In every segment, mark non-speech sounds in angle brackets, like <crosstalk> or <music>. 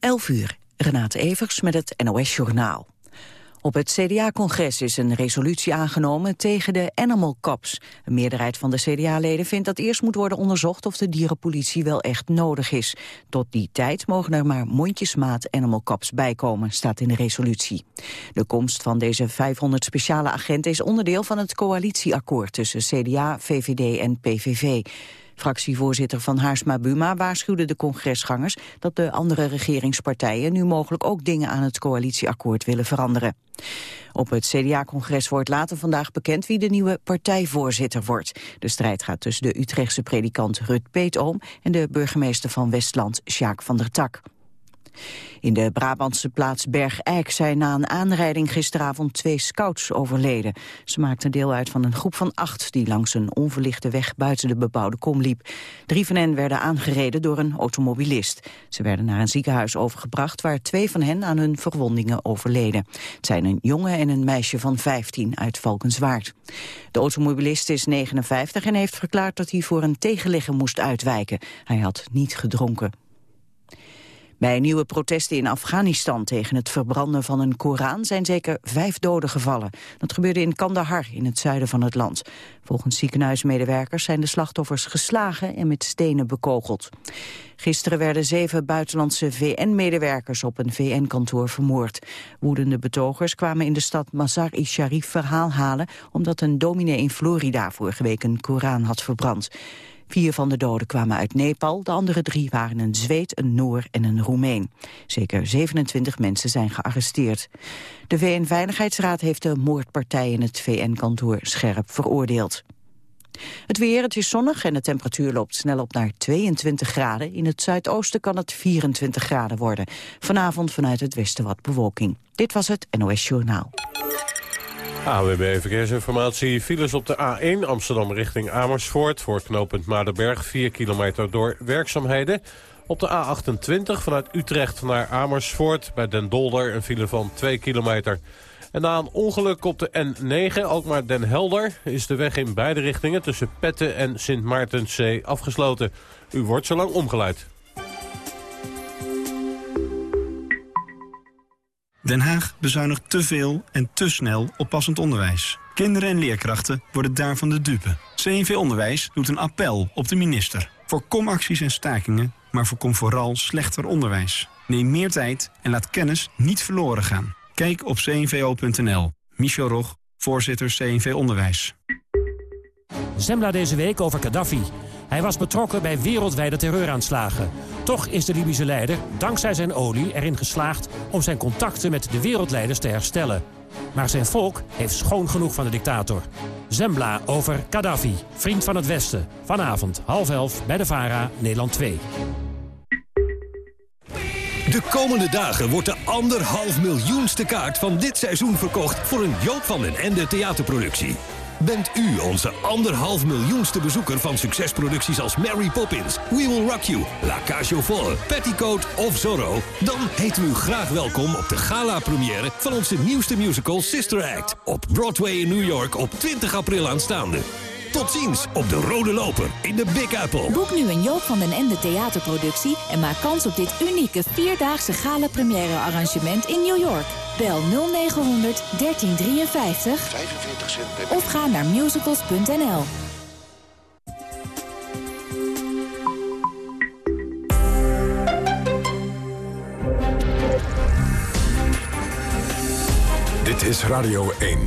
11 uur, Renate Evers met het NOS Journaal. Op het CDA-congres is een resolutie aangenomen tegen de animal cops. Een meerderheid van de CDA-leden vindt dat eerst moet worden onderzocht of de dierenpolitie wel echt nodig is. Tot die tijd mogen er maar mondjesmaat animal cops bijkomen, staat in de resolutie. De komst van deze 500 speciale agenten is onderdeel van het coalitieakkoord tussen CDA, VVD en PVV. Fractievoorzitter van Haarsma Buma waarschuwde de congresgangers dat de andere regeringspartijen nu mogelijk ook dingen aan het coalitieakkoord willen veranderen. Op het CDA-congres wordt later vandaag bekend wie de nieuwe partijvoorzitter wordt. De strijd gaat tussen de Utrechtse predikant Rut Peetoom en de burgemeester van Westland, Sjaak van der Tak. In de Brabantse plaats Bergijk zijn na een aanrijding gisteravond twee scouts overleden. Ze maakten deel uit van een groep van acht die langs een onverlichte weg buiten de bebouwde kom liep. Drie van hen werden aangereden door een automobilist. Ze werden naar een ziekenhuis overgebracht waar twee van hen aan hun verwondingen overleden. Het zijn een jongen en een meisje van 15 uit Valkenswaard. De automobilist is 59 en heeft verklaard dat hij voor een tegenligger moest uitwijken. Hij had niet gedronken. Bij nieuwe protesten in Afghanistan tegen het verbranden van een Koran zijn zeker vijf doden gevallen. Dat gebeurde in Kandahar in het zuiden van het land. Volgens ziekenhuismedewerkers zijn de slachtoffers geslagen en met stenen bekogeld. Gisteren werden zeven buitenlandse VN-medewerkers op een VN-kantoor vermoord. Woedende betogers kwamen in de stad Mazar-i-Sharif verhaal halen... omdat een dominee in Florida vorige week een Koran had verbrand. Vier van de doden kwamen uit Nepal, de andere drie waren een Zweed, een Noor en een Roemeen. Zeker 27 mensen zijn gearresteerd. De VN-veiligheidsraad heeft de moordpartij in het VN-kantoor scherp veroordeeld. Het weer, het is zonnig en de temperatuur loopt snel op naar 22 graden. In het zuidoosten kan het 24 graden worden. Vanavond vanuit het westen wat bewolking. Dit was het NOS Journaal. AWB Verkeersinformatie. Files op de A1 Amsterdam richting Amersfoort... voor knooppunt Maardenberg, 4 kilometer door werkzaamheden. Op de A28 vanuit Utrecht naar Amersfoort... bij Den Dolder een file van 2 kilometer. En na een ongeluk op de N9, ook maar Den Helder... is de weg in beide richtingen tussen Petten en Sint Maartenszee afgesloten. U wordt zo lang omgeleid. Den Haag bezuinigt te veel en te snel op passend onderwijs. Kinderen en leerkrachten worden daarvan de dupe. CNV Onderwijs doet een appel op de minister. Voorkom acties en stakingen, maar voorkom vooral slechter onderwijs. Neem meer tijd en laat kennis niet verloren gaan. Kijk op cnvo.nl. Michel Rog, voorzitter CNV Onderwijs. Zembla deze week over Gaddafi. Hij was betrokken bij wereldwijde terreuraanslagen. Toch is de Libische leider, dankzij zijn olie, erin geslaagd... om zijn contacten met de wereldleiders te herstellen. Maar zijn volk heeft schoon genoeg van de dictator. Zembla over Gaddafi, vriend van het Westen. Vanavond, half elf, bij de VARA, Nederland 2. De komende dagen wordt de anderhalf miljoenste kaart van dit seizoen verkocht... voor een Joop van den Ende theaterproductie. Bent u onze anderhalf miljoenste bezoeker van succesproducties als Mary Poppins, We Will Rock You, La Cage aux Folles, Petticoat of Zorro? Dan heten we u graag welkom op de gala-première van onze nieuwste musical Sister Act. Op Broadway in New York op 20 april aanstaande. Tot ziens op de Rode Loper in de Big Apple. Boek nu een Joop van den Ende theaterproductie... en maak kans op dit unieke vierdaagse gala-première arrangement in New York. Bel 0900 1353 45 cent of ga naar musicals.nl. Dit is Radio 1.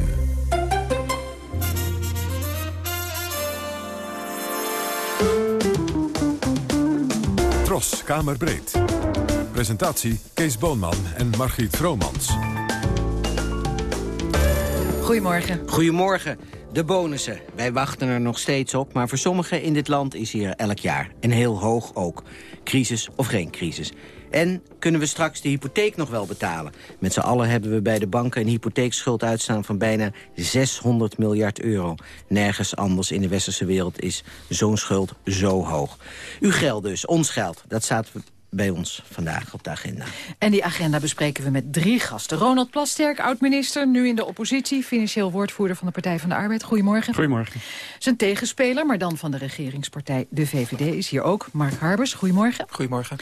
Tros, Kamerbreed. Presentatie Kees Boonman en Margriet Vromans. Goedemorgen. Goedemorgen. De bonussen. Wij wachten er nog steeds op, maar voor sommigen in dit land is hier elk jaar. En heel hoog ook. Crisis of geen crisis. En kunnen we straks de hypotheek nog wel betalen? Met z'n allen hebben we bij de banken een hypotheekschuld uitstaan van bijna 600 miljard euro. Nergens anders in de westerse wereld is zo'n schuld zo hoog. Uw geld dus, ons geld, dat staat bij ons vandaag op de agenda. En die agenda bespreken we met drie gasten. Ronald Plasterk, oud-minister, nu in de oppositie... financieel woordvoerder van de Partij van de Arbeid. Goedemorgen. Goedemorgen. Zijn tegenspeler, maar dan van de regeringspartij de VVD... is hier ook Mark Harbers. Goedemorgen. Goedemorgen.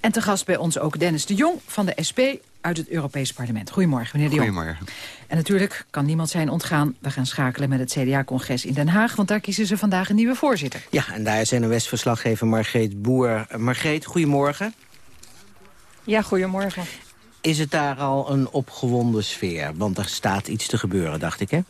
En te gast bij ons ook Dennis de Jong van de SP uit het Europees Parlement. Goedemorgen, meneer de Jong. Goedemorgen. En natuurlijk kan niemand zijn ontgaan. We gaan schakelen met het CDA-congres in Den Haag... want daar kiezen ze vandaag een nieuwe voorzitter. Ja, en daar is NOS-verslaggever Margreet Boer. Margreet, goedemorgen. Ja, goedemorgen. Is het daar al een opgewonden sfeer? Want er staat iets te gebeuren, dacht ik, hè?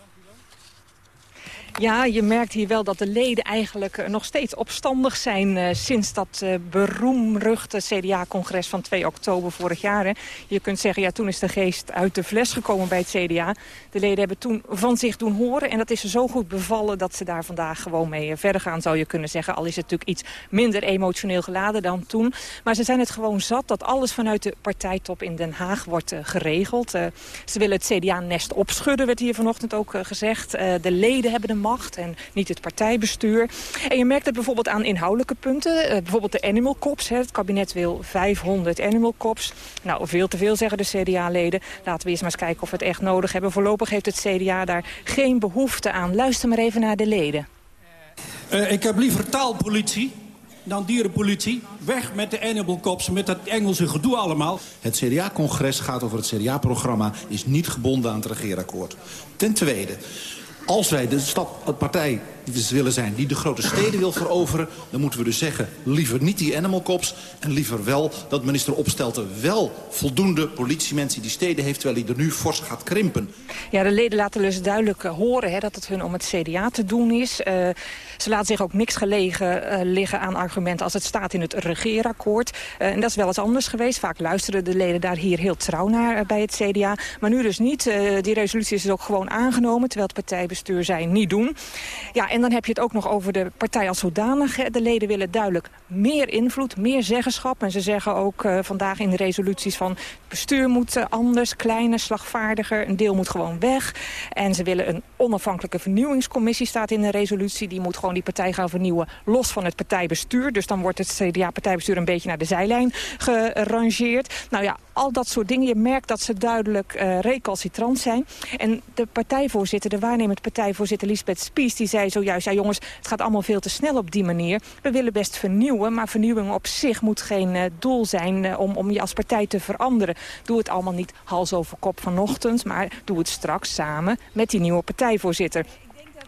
Ja, je merkt hier wel dat de leden eigenlijk eh, nog steeds opstandig zijn... Uh, sinds dat uh, beroemruchte CDA-congres van 2 oktober vorig jaar. Hè. Je kunt zeggen, ja, toen is de geest uit de fles gekomen bij het CDA. De leden hebben toen van zich doen horen. En dat is ze zo goed bevallen dat ze daar vandaag gewoon mee verder gaan, zou je kunnen zeggen. Al is het natuurlijk iets minder emotioneel geladen dan toen. Maar ze zijn het gewoon zat dat alles vanuit de partijtop in Den Haag wordt geregeld. ze willen het CDA-nest opschudden, werd hier vanochtend ook gezegd. de leden hebben de macht en niet het partijbestuur. En je merkt het bijvoorbeeld aan inhoudelijke punten. Uh, bijvoorbeeld de animal cops. Hè. Het kabinet wil 500 animal cops. Nou, veel te veel zeggen de CDA-leden. Laten we eerst maar eens kijken of we het echt nodig hebben. Voorlopig heeft het CDA daar geen behoefte aan. Luister maar even naar de leden. Uh, ik heb liever taalpolitie dan dierenpolitie. Weg met de animal cops, met dat Engelse gedoe allemaal. Het CDA-congres gaat over het CDA-programma... is niet gebonden aan het regeerakkoord. Ten tweede, als wij de stad, het partij willen zijn die de grote steden wil veroveren... dan moeten we dus zeggen, liever niet die animal cops... en liever wel dat minister Opstelten wel voldoende politiemensen... die steden heeft, terwijl hij er nu fors gaat krimpen. Ja, de leden laten dus duidelijk uh, horen hè, dat het hun om het CDA te doen is. Uh, ze laten zich ook niks gelegen uh, liggen aan argumenten als het staat in het regeerakkoord. en dat is wel eens anders geweest. Vaak luisteren de leden daar hier heel trouw naar bij het CDA. Maar nu dus niet. die resolutie is dus ook gewoon aangenomen, terwijl het partijbestuur zei niet doen. Ja, en dan heb je het ook nog over de partij als zodanig. De leden willen duidelijk meer invloed, meer zeggenschap. En ze zeggen ook uh, vandaag in de resoluties van... het bestuur moet uh, anders, kleiner, slagvaardiger. Een deel moet gewoon weg. En ze willen een onafhankelijke vernieuwingscommissie, staat in de resolutie. Die moet gewoon die partij gaan vernieuwen, los van het partijbestuur. Dus dan wordt het CDA-partijbestuur een beetje naar de zijlijn gerangeerd. Nou ja, al dat soort dingen. Je merkt dat ze duidelijk uh, recalcitrant zijn. En de partijvoorzitter, de waarnemend partijvoorzitter Lisbeth Spies... die zei zojuist, ja jongens, het gaat allemaal veel te snel op die manier. We willen best vernieuwen, maar vernieuwing op zich moet geen uh, doel zijn... Uh, om, om je als partij te veranderen. Doe het allemaal niet hals over kop vanochtend... maar doe het straks samen met die nieuwe partijvoorzitter.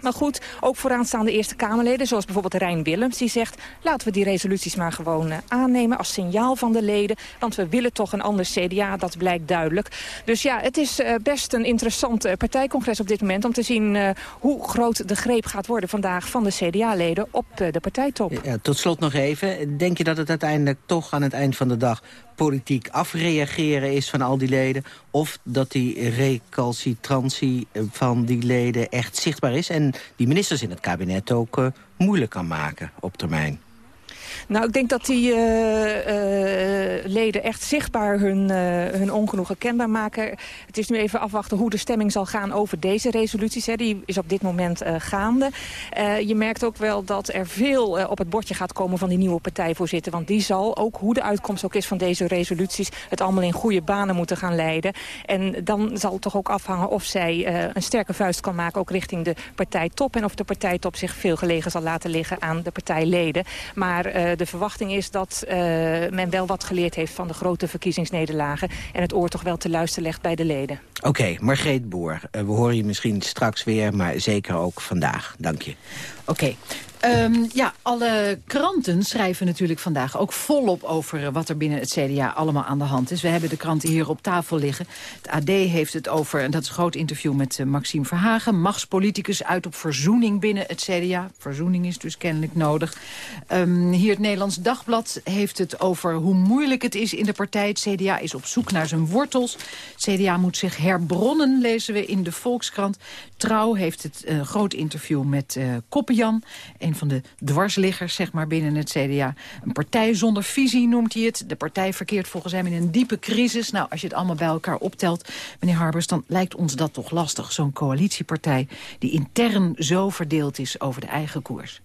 Maar goed, ook vooraanstaande Eerste Kamerleden, zoals bijvoorbeeld Rijn Willems... die zegt, laten we die resoluties maar gewoon uh, aannemen als signaal van de leden. Want we willen toch een ander CDA, dat blijkt duidelijk. Dus ja, het is uh, best een interessant uh, partijcongres op dit moment... om te zien hoe groot de greep gaat worden vandaag van de CDA-leden op de partijtop. Ja, tot slot nog even, denk je dat het uiteindelijk toch aan het eind van de dag politiek afreageren is van al die leden... of dat die recalcitrantie van die leden echt zichtbaar is... en die ministers in het kabinet ook uh, moeilijk kan maken op termijn. Nou, ik denk dat die uh, uh, leden echt zichtbaar hun, uh, hun ongenoegen kenbaar maken. Het is nu even afwachten hoe de stemming zal gaan over deze resoluties. Hè. Die is op dit moment gaande. je merkt ook wel dat er veel op het bordje gaat komen van die nieuwe partijvoorzitter. Want die zal, ook hoe de uitkomst ook is van deze resoluties... het allemaal in goede banen moeten gaan leiden. En dan zal het toch ook afhangen of zij een sterke vuist kan maken... ook richting de partijtop. En of de partijtop zich veel gelegen zal laten liggen aan de partijleden. Maar de verwachting is dat uh, men wel wat geleerd heeft van de grote verkiezingsnederlagen... en het oor toch wel te luisteren legt bij de leden. Oké, okay, Margreet Boer, uh, we horen je misschien straks weer, maar zeker ook vandaag. Dank je. Oké. Okay. Um, ja, alle kranten schrijven natuurlijk vandaag ook volop over wat er binnen het CDA allemaal aan de hand is. We hebben de kranten hier op tafel liggen. Het AD heeft het over, en dat is een groot interview met uh, Maxime Verhagen, machtspoliticus uit op verzoening binnen het CDA. Verzoening is dus kennelijk nodig. Um, hier het Nederlands Dagblad heeft het over hoe moeilijk het is in de partij. Het CDA is op zoek naar zijn wortels. Het CDA moet zich herbronnen, lezen we in de Volkskrant. Trouw heeft het uh, groot interview met uh, Koppenjan een van de dwarsliggers zeg maar, binnen het CDA. Een partij zonder visie noemt hij het. De partij verkeert volgens hem in een diepe crisis. Nou, als je het allemaal bij elkaar optelt, meneer Harbers... dan lijkt ons dat toch lastig, zo'n coalitiepartij... die intern zo verdeeld is over de eigen koers.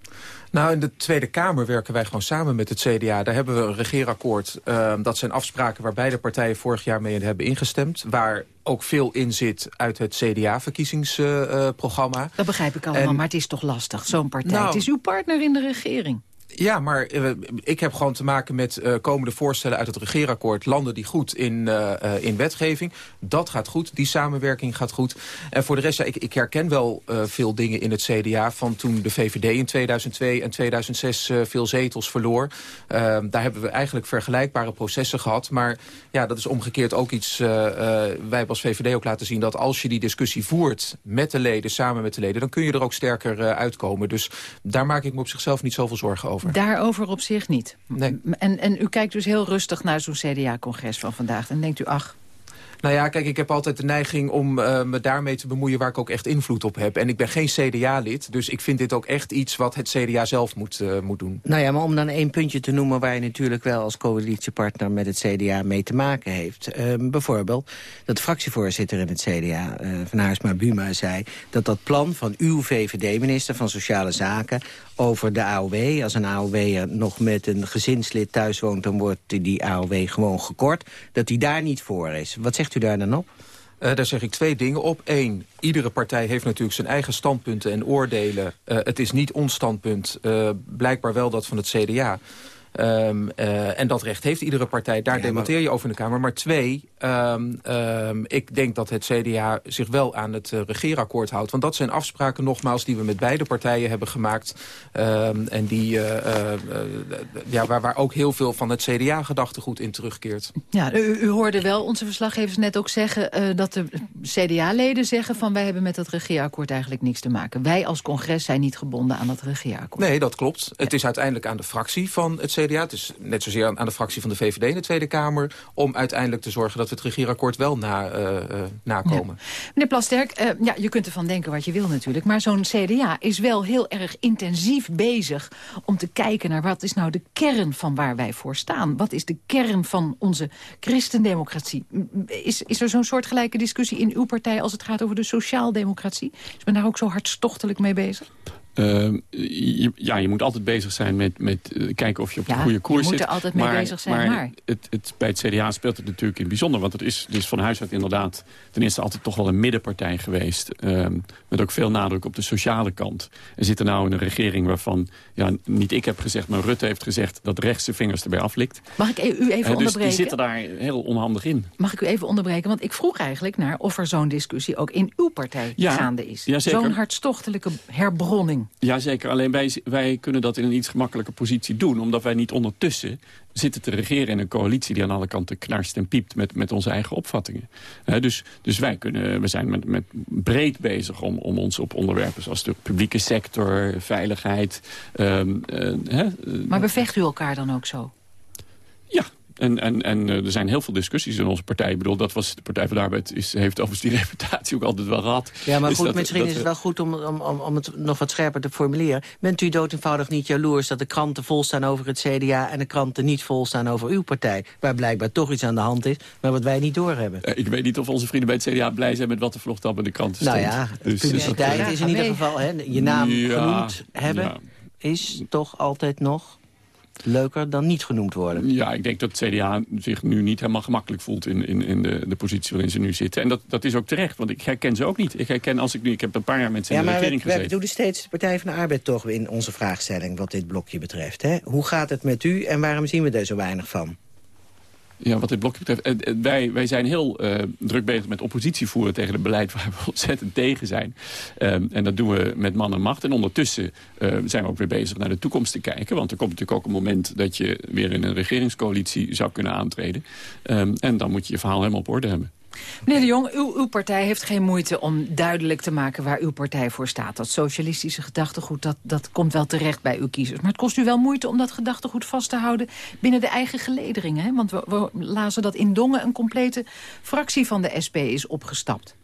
Nou, in de Tweede Kamer werken wij gewoon samen met het CDA. Daar hebben we een regeerakkoord. Uh, dat zijn afspraken waar beide partijen vorig jaar mee hebben ingestemd. Waar ook veel in zit uit het CDA-verkiezingsprogramma. Uh, dat begrijp ik allemaal, maar het is toch lastig, zo'n partij. Nou, het is uw partner in de regering. Ja, maar uh, ik heb gewoon te maken met uh, komende voorstellen uit het regeerakkoord. Landen die goed in, uh, in wetgeving. Dat gaat goed, die samenwerking gaat goed. En voor de rest, ik, ik herken wel veel dingen in het CDA... van toen de VVD in 2002 en 2006 veel zetels verloor. Daar hebben we eigenlijk vergelijkbare processen gehad. Maar ja, dat is omgekeerd ook iets... wij als VVD ook laten zien dat als je die discussie voert... met de leden, samen met de leden... dan kun je er ook sterker uitkomen. Dus daar maak ik me op zichzelf niet zoveel zorgen over. Daarover op zich niet. Nee. En, en u kijkt dus heel rustig naar zo'n CDA-congres van vandaag. En denkt u, ach, nou ja, kijk, ik heb altijd de neiging om uh, me daarmee te bemoeien... waar ik ook echt invloed op heb. En ik ben geen CDA-lid, dus ik vind dit ook echt iets... wat het CDA zelf moet, uh, moet doen. Nou ja, maar om dan één puntje te noemen... waar je natuurlijk wel als coalitiepartner met het CDA mee te maken heeft. Uh, bijvoorbeeld dat de fractievoorzitter in het CDA, Van Haarsma Buma, zei... dat dat plan van uw VVD-minister van Sociale Zaken over de AOW. Als een AOW'er nog met een gezinslid thuis woont... dan wordt die AOW gewoon gekort. Dat hij daar niet voor is. Wat zegt u daar dan op? Uh, daar zeg ik twee dingen op. Eén, iedere partij heeft natuurlijk zijn eigen standpunten en oordelen. Uh, het is niet ons standpunt, uh, blijkbaar wel dat van het CDA. Um, uh, en dat recht heeft iedere partij. Daar ja, debatteer je over in de Kamer. Maar twee, um, um, ik denk dat het CDA zich wel aan het uh, regeerakkoord houdt. Want dat zijn afspraken nogmaals die we met beide partijen hebben gemaakt. en die, uh, ja, waar, waar ook heel veel van het CDA-gedachtegoed in terugkeert. Ja, u, u, hoorde wel onze verslaggevers net ook zeggen... dat de CDA-leden zeggen van wij hebben met dat regeerakkoord eigenlijk niks te maken. Wij als congres zijn niet gebonden aan dat regeerakkoord. Nee, dat klopt. Ja. Het is uiteindelijk aan de fractie van het CDA CDA. Het is net zozeer aan, aan, de fractie van de VVD in de Tweede Kamer... om uiteindelijk te zorgen dat we het regeerakkoord wel na, uh, uh, nakomen. Meneer Plasterk, uh, ja, je kunt ervan denken wat je wil natuurlijk... maar zo'n CDA is wel heel erg intensief bezig om te kijken naar... wat is nou de kern van waar wij voor staan? Wat is de kern van onze christendemocratie? Is, is er zo'n soortgelijke discussie in uw partij... als het gaat over de sociaaldemocratie? Is men daar ook zo hartstochtelijk mee bezig? Uh, je, ja, je moet altijd bezig zijn met, met uh, kijken of je op ja, de goede koers zit. je moet er altijd mee maar, bezig zijn, maar... maar. Het, het, bij het CDA speelt het natuurlijk in het bijzonder. Want het is, het is van huis uit inderdaad ten eerste altijd toch wel een middenpartij geweest. Uh, met ook veel nadruk op de sociale kant. Er zit er nou in een regering waarvan, ja, niet ik heb gezegd... maar Rutte heeft gezegd dat rechts zijn vingers erbij aflikt. Mag ik u even dus onderbreken? die zitten daar heel onhandig in. Mag ik u even onderbreken? Want ik vroeg eigenlijk naar of er zo'n discussie ook in uw partij ja, gaande is. Ja, zo'n hartstochtelijke herbronning. Jazeker, alleen Alleen wij, wij kunnen dat in een iets gemakkelijker positie doen. Omdat wij niet ondertussen zitten te regeren in een coalitie... die aan alle kanten knarst en piept met, met onze eigen opvattingen. Dus, dus wij kunnen, we zijn met, met breed bezig om, om ons op onderwerpen... zoals de publieke sector, veiligheid... Um, uh, maar bevecht u elkaar dan ook zo? Ja, en, en, en uh, er zijn heel veel discussies in onze partij. Ik bedoel, dat was de Partij van de Arbeid is, heeft overigens die <laughs> reputatie ook altijd wel gehad. Ja, maar goed, dat, misschien dat, is het wel goed om, om, om het nog wat scherper te formuleren. Bent u dood eenvoudig niet jaloers dat de kranten vol staan over het CDA... en de kranten niet vol staan over uw partij? Waar blijkbaar toch iets aan de hand is, maar wat wij niet doorhebben. Uh, ik weet niet of onze vrienden bij het CDA blij zijn met wat de vlochtap in de kranten staat. Nou ja, dus, publiciteit dus, is in ieder geval, hè, je naam ja, genoemd hebben... Ja. is toch altijd nog leuker dan niet genoemd worden. Ja, ik denk dat het CDA zich nu niet helemaal gemakkelijk voelt in, in, in de, de positie waarin ze nu zitten. En dat, dat is ook terecht, want ik herken ze ook niet. Ik herken als ik nu, ik heb een paar jaar met ze ja, in de regering we, gezeten. we doen steeds de Partij van de Arbeid toch in onze vraagstelling wat dit blokje betreft. Hè? Hoe gaat het met u en waarom zien we er zo weinig van? Ja, wat dit blokje betreft. Uh, wij, wij zijn heel uh, druk bezig met oppositie voeren tegen het beleid waar we <laughs> ontzettend tegen zijn. Um, en dat doen we met man en macht. En ondertussen zijn we ook weer bezig naar de toekomst te kijken. Want er komt natuurlijk ook een moment dat je weer in een regeringscoalitie zou kunnen aantreden. Um, en dan moet je je verhaal helemaal op orde hebben. Meneer de Jong, uw, uw, partij heeft geen moeite om duidelijk te maken waar uw partij voor staat. Dat socialistische gedachtegoed, dat, dat komt wel terecht bij uw kiezers. Maar het kost u wel moeite om dat gedachtegoed vast te houden binnen de eigen gelederingen. Want we, we lazen dat in Dongen een complete fractie van de SP is opgestapt.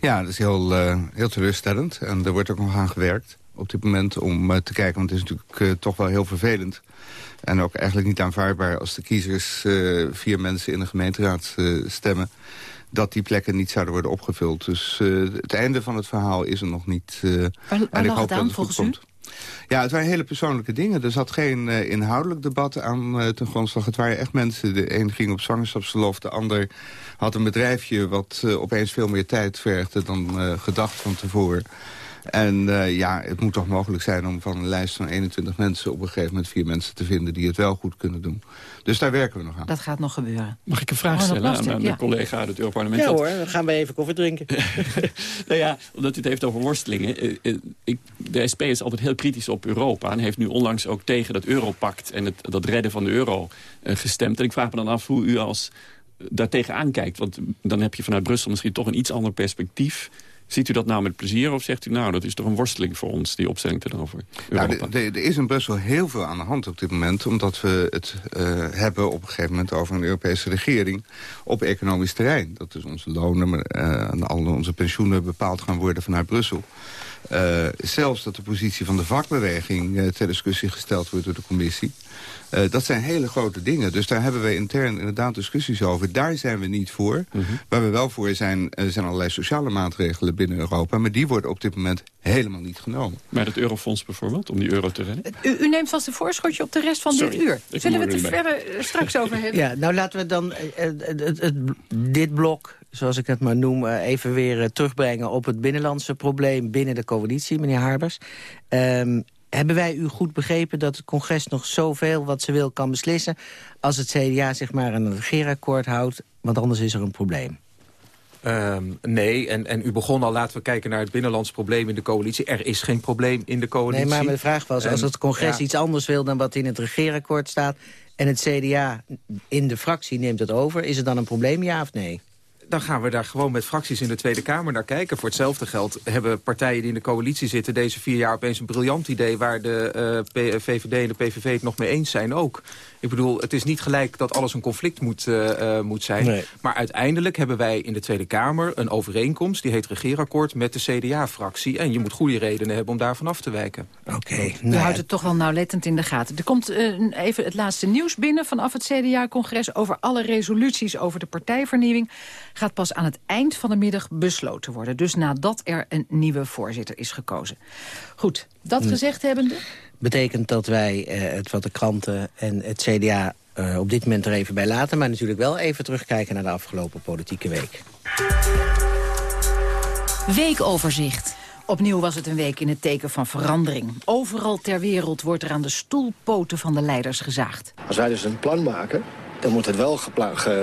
Ja, dat is heel, uh, heel teleurstellend. En er wordt ook nog aan gewerkt op dit moment om uh, te kijken. Want het is natuurlijk uh, toch wel heel vervelend. En ook eigenlijk niet aanvaardbaar als de kiezers vier mensen in de gemeenteraad stemmen dat die plekken niet zouden worden opgevuld. Dus uh, het einde van het verhaal is er nog niet. Uh, waar waar en ik hoop dat het goed komt. Ja, het waren hele persoonlijke dingen. Er zat geen uh, inhoudelijk debat aan uh, ten grondslag. Het waren echt mensen. De een ging op zwangerschapsverlof, de ander had een bedrijfje... wat uh, opeens veel meer tijd vergde dan gedacht van tevoren. En uh, ja, het moet toch mogelijk zijn om van een lijst van 21 mensen... op een gegeven moment vier mensen te vinden die het wel goed kunnen doen. Dus daar werken we nog aan. Dat gaat nog gebeuren. Mag ik een vraag stellen aan, aan de collega uit het Europarlement? Ja hoor, dan gaan we even koffie drinken. <laughs> nou ja, omdat u het heeft over worstelingen. Eh, eh, ik, de SP is altijd heel kritisch op Europa... en heeft nu onlangs ook tegen dat Europact en het, dat redden van de euro gestemd. En ik vraag me dan af hoe u als daartegen aankijkt. Want dan heb je vanuit Brussel misschien toch een iets ander perspectief... Ziet u dat nou met plezier of zegt u nou dat is toch een worsteling voor ons die opstelling tegenover nou, Er is in Brussel heel veel aan de hand op dit moment omdat we het uh, hebben op een gegeven moment over een Europese regering op economisch terrein. Dat is onze lonen uh, en al onze pensioenen bepaald gaan worden vanuit Brussel. Uh, zelfs dat de positie van de vakbeweging ter discussie gesteld wordt door de commissie. Uh, dat zijn hele grote dingen. Dus daar hebben we intern inderdaad discussies over. Daar zijn we niet voor. Mm -hmm. Waar we wel voor zijn, uh, zijn allerlei sociale maatregelen binnen Europa. Maar die worden op dit moment helemaal niet genomen. Maar het eurofonds bijvoorbeeld, om die euro te redden? U, u neemt vast een voorschotje op de rest van Sorry, dit uur. Zullen we het er verder straks over <laughs> hebben? Ja, nou laten we dan uh, dit blok zoals ik het maar noem, even weer terugbrengen op het binnenlandse probleem binnen de coalitie, meneer Harbers. Um, hebben wij u goed begrepen dat het congres nog zoveel wat ze wil kan beslissen... als het CDA zich maar aan een regeerakkoord houdt, want anders is er een probleem? Um, nee, en, en u begon al, laten we kijken naar het binnenlands probleem in de coalitie. Er is geen probleem in de coalitie. Nee, maar mijn vraag was, als het congres ja. iets anders wil dan wat in het regeerakkoord staat... en het CDA in de fractie neemt het over, is het dan een probleem, ja of nee? Dan gaan we daar gewoon met fracties in de Tweede Kamer naar kijken. Voor hetzelfde geld hebben partijen die in de coalitie zitten... deze vier jaar opeens een briljant idee... waar de uh, VVD en de PVV het nog mee eens zijn ook. Ik bedoel, het is niet gelijk dat alles een conflict moet, uh, uh, moet zijn. Nee. Maar uiteindelijk hebben wij in de Tweede Kamer een overeenkomst... die heet regeerakkoord met de CDA-fractie. En je moet goede redenen hebben om daarvan af te wijken. Oké. Okay, nou, houdt het toch wel nauwlettend in de gaten. Er komt uh, even het laatste nieuws binnen vanaf het CDA-congres... over alle resoluties over de partijvernieuwing... gaat pas aan het eind van de middag besloten worden. Dus nadat er een nieuwe voorzitter is gekozen. Goed, dat hm. gezegd hebbende betekent dat wij uh, het wat de kranten en het CDA uh, op dit moment er even bij laten... maar natuurlijk wel even terugkijken naar de afgelopen politieke week. Weekoverzicht. Opnieuw was het een week in het teken van verandering. Overal ter wereld wordt er aan de stoelpoten van de leiders gezaagd. Als wij dus een plan maken, dan moet het wel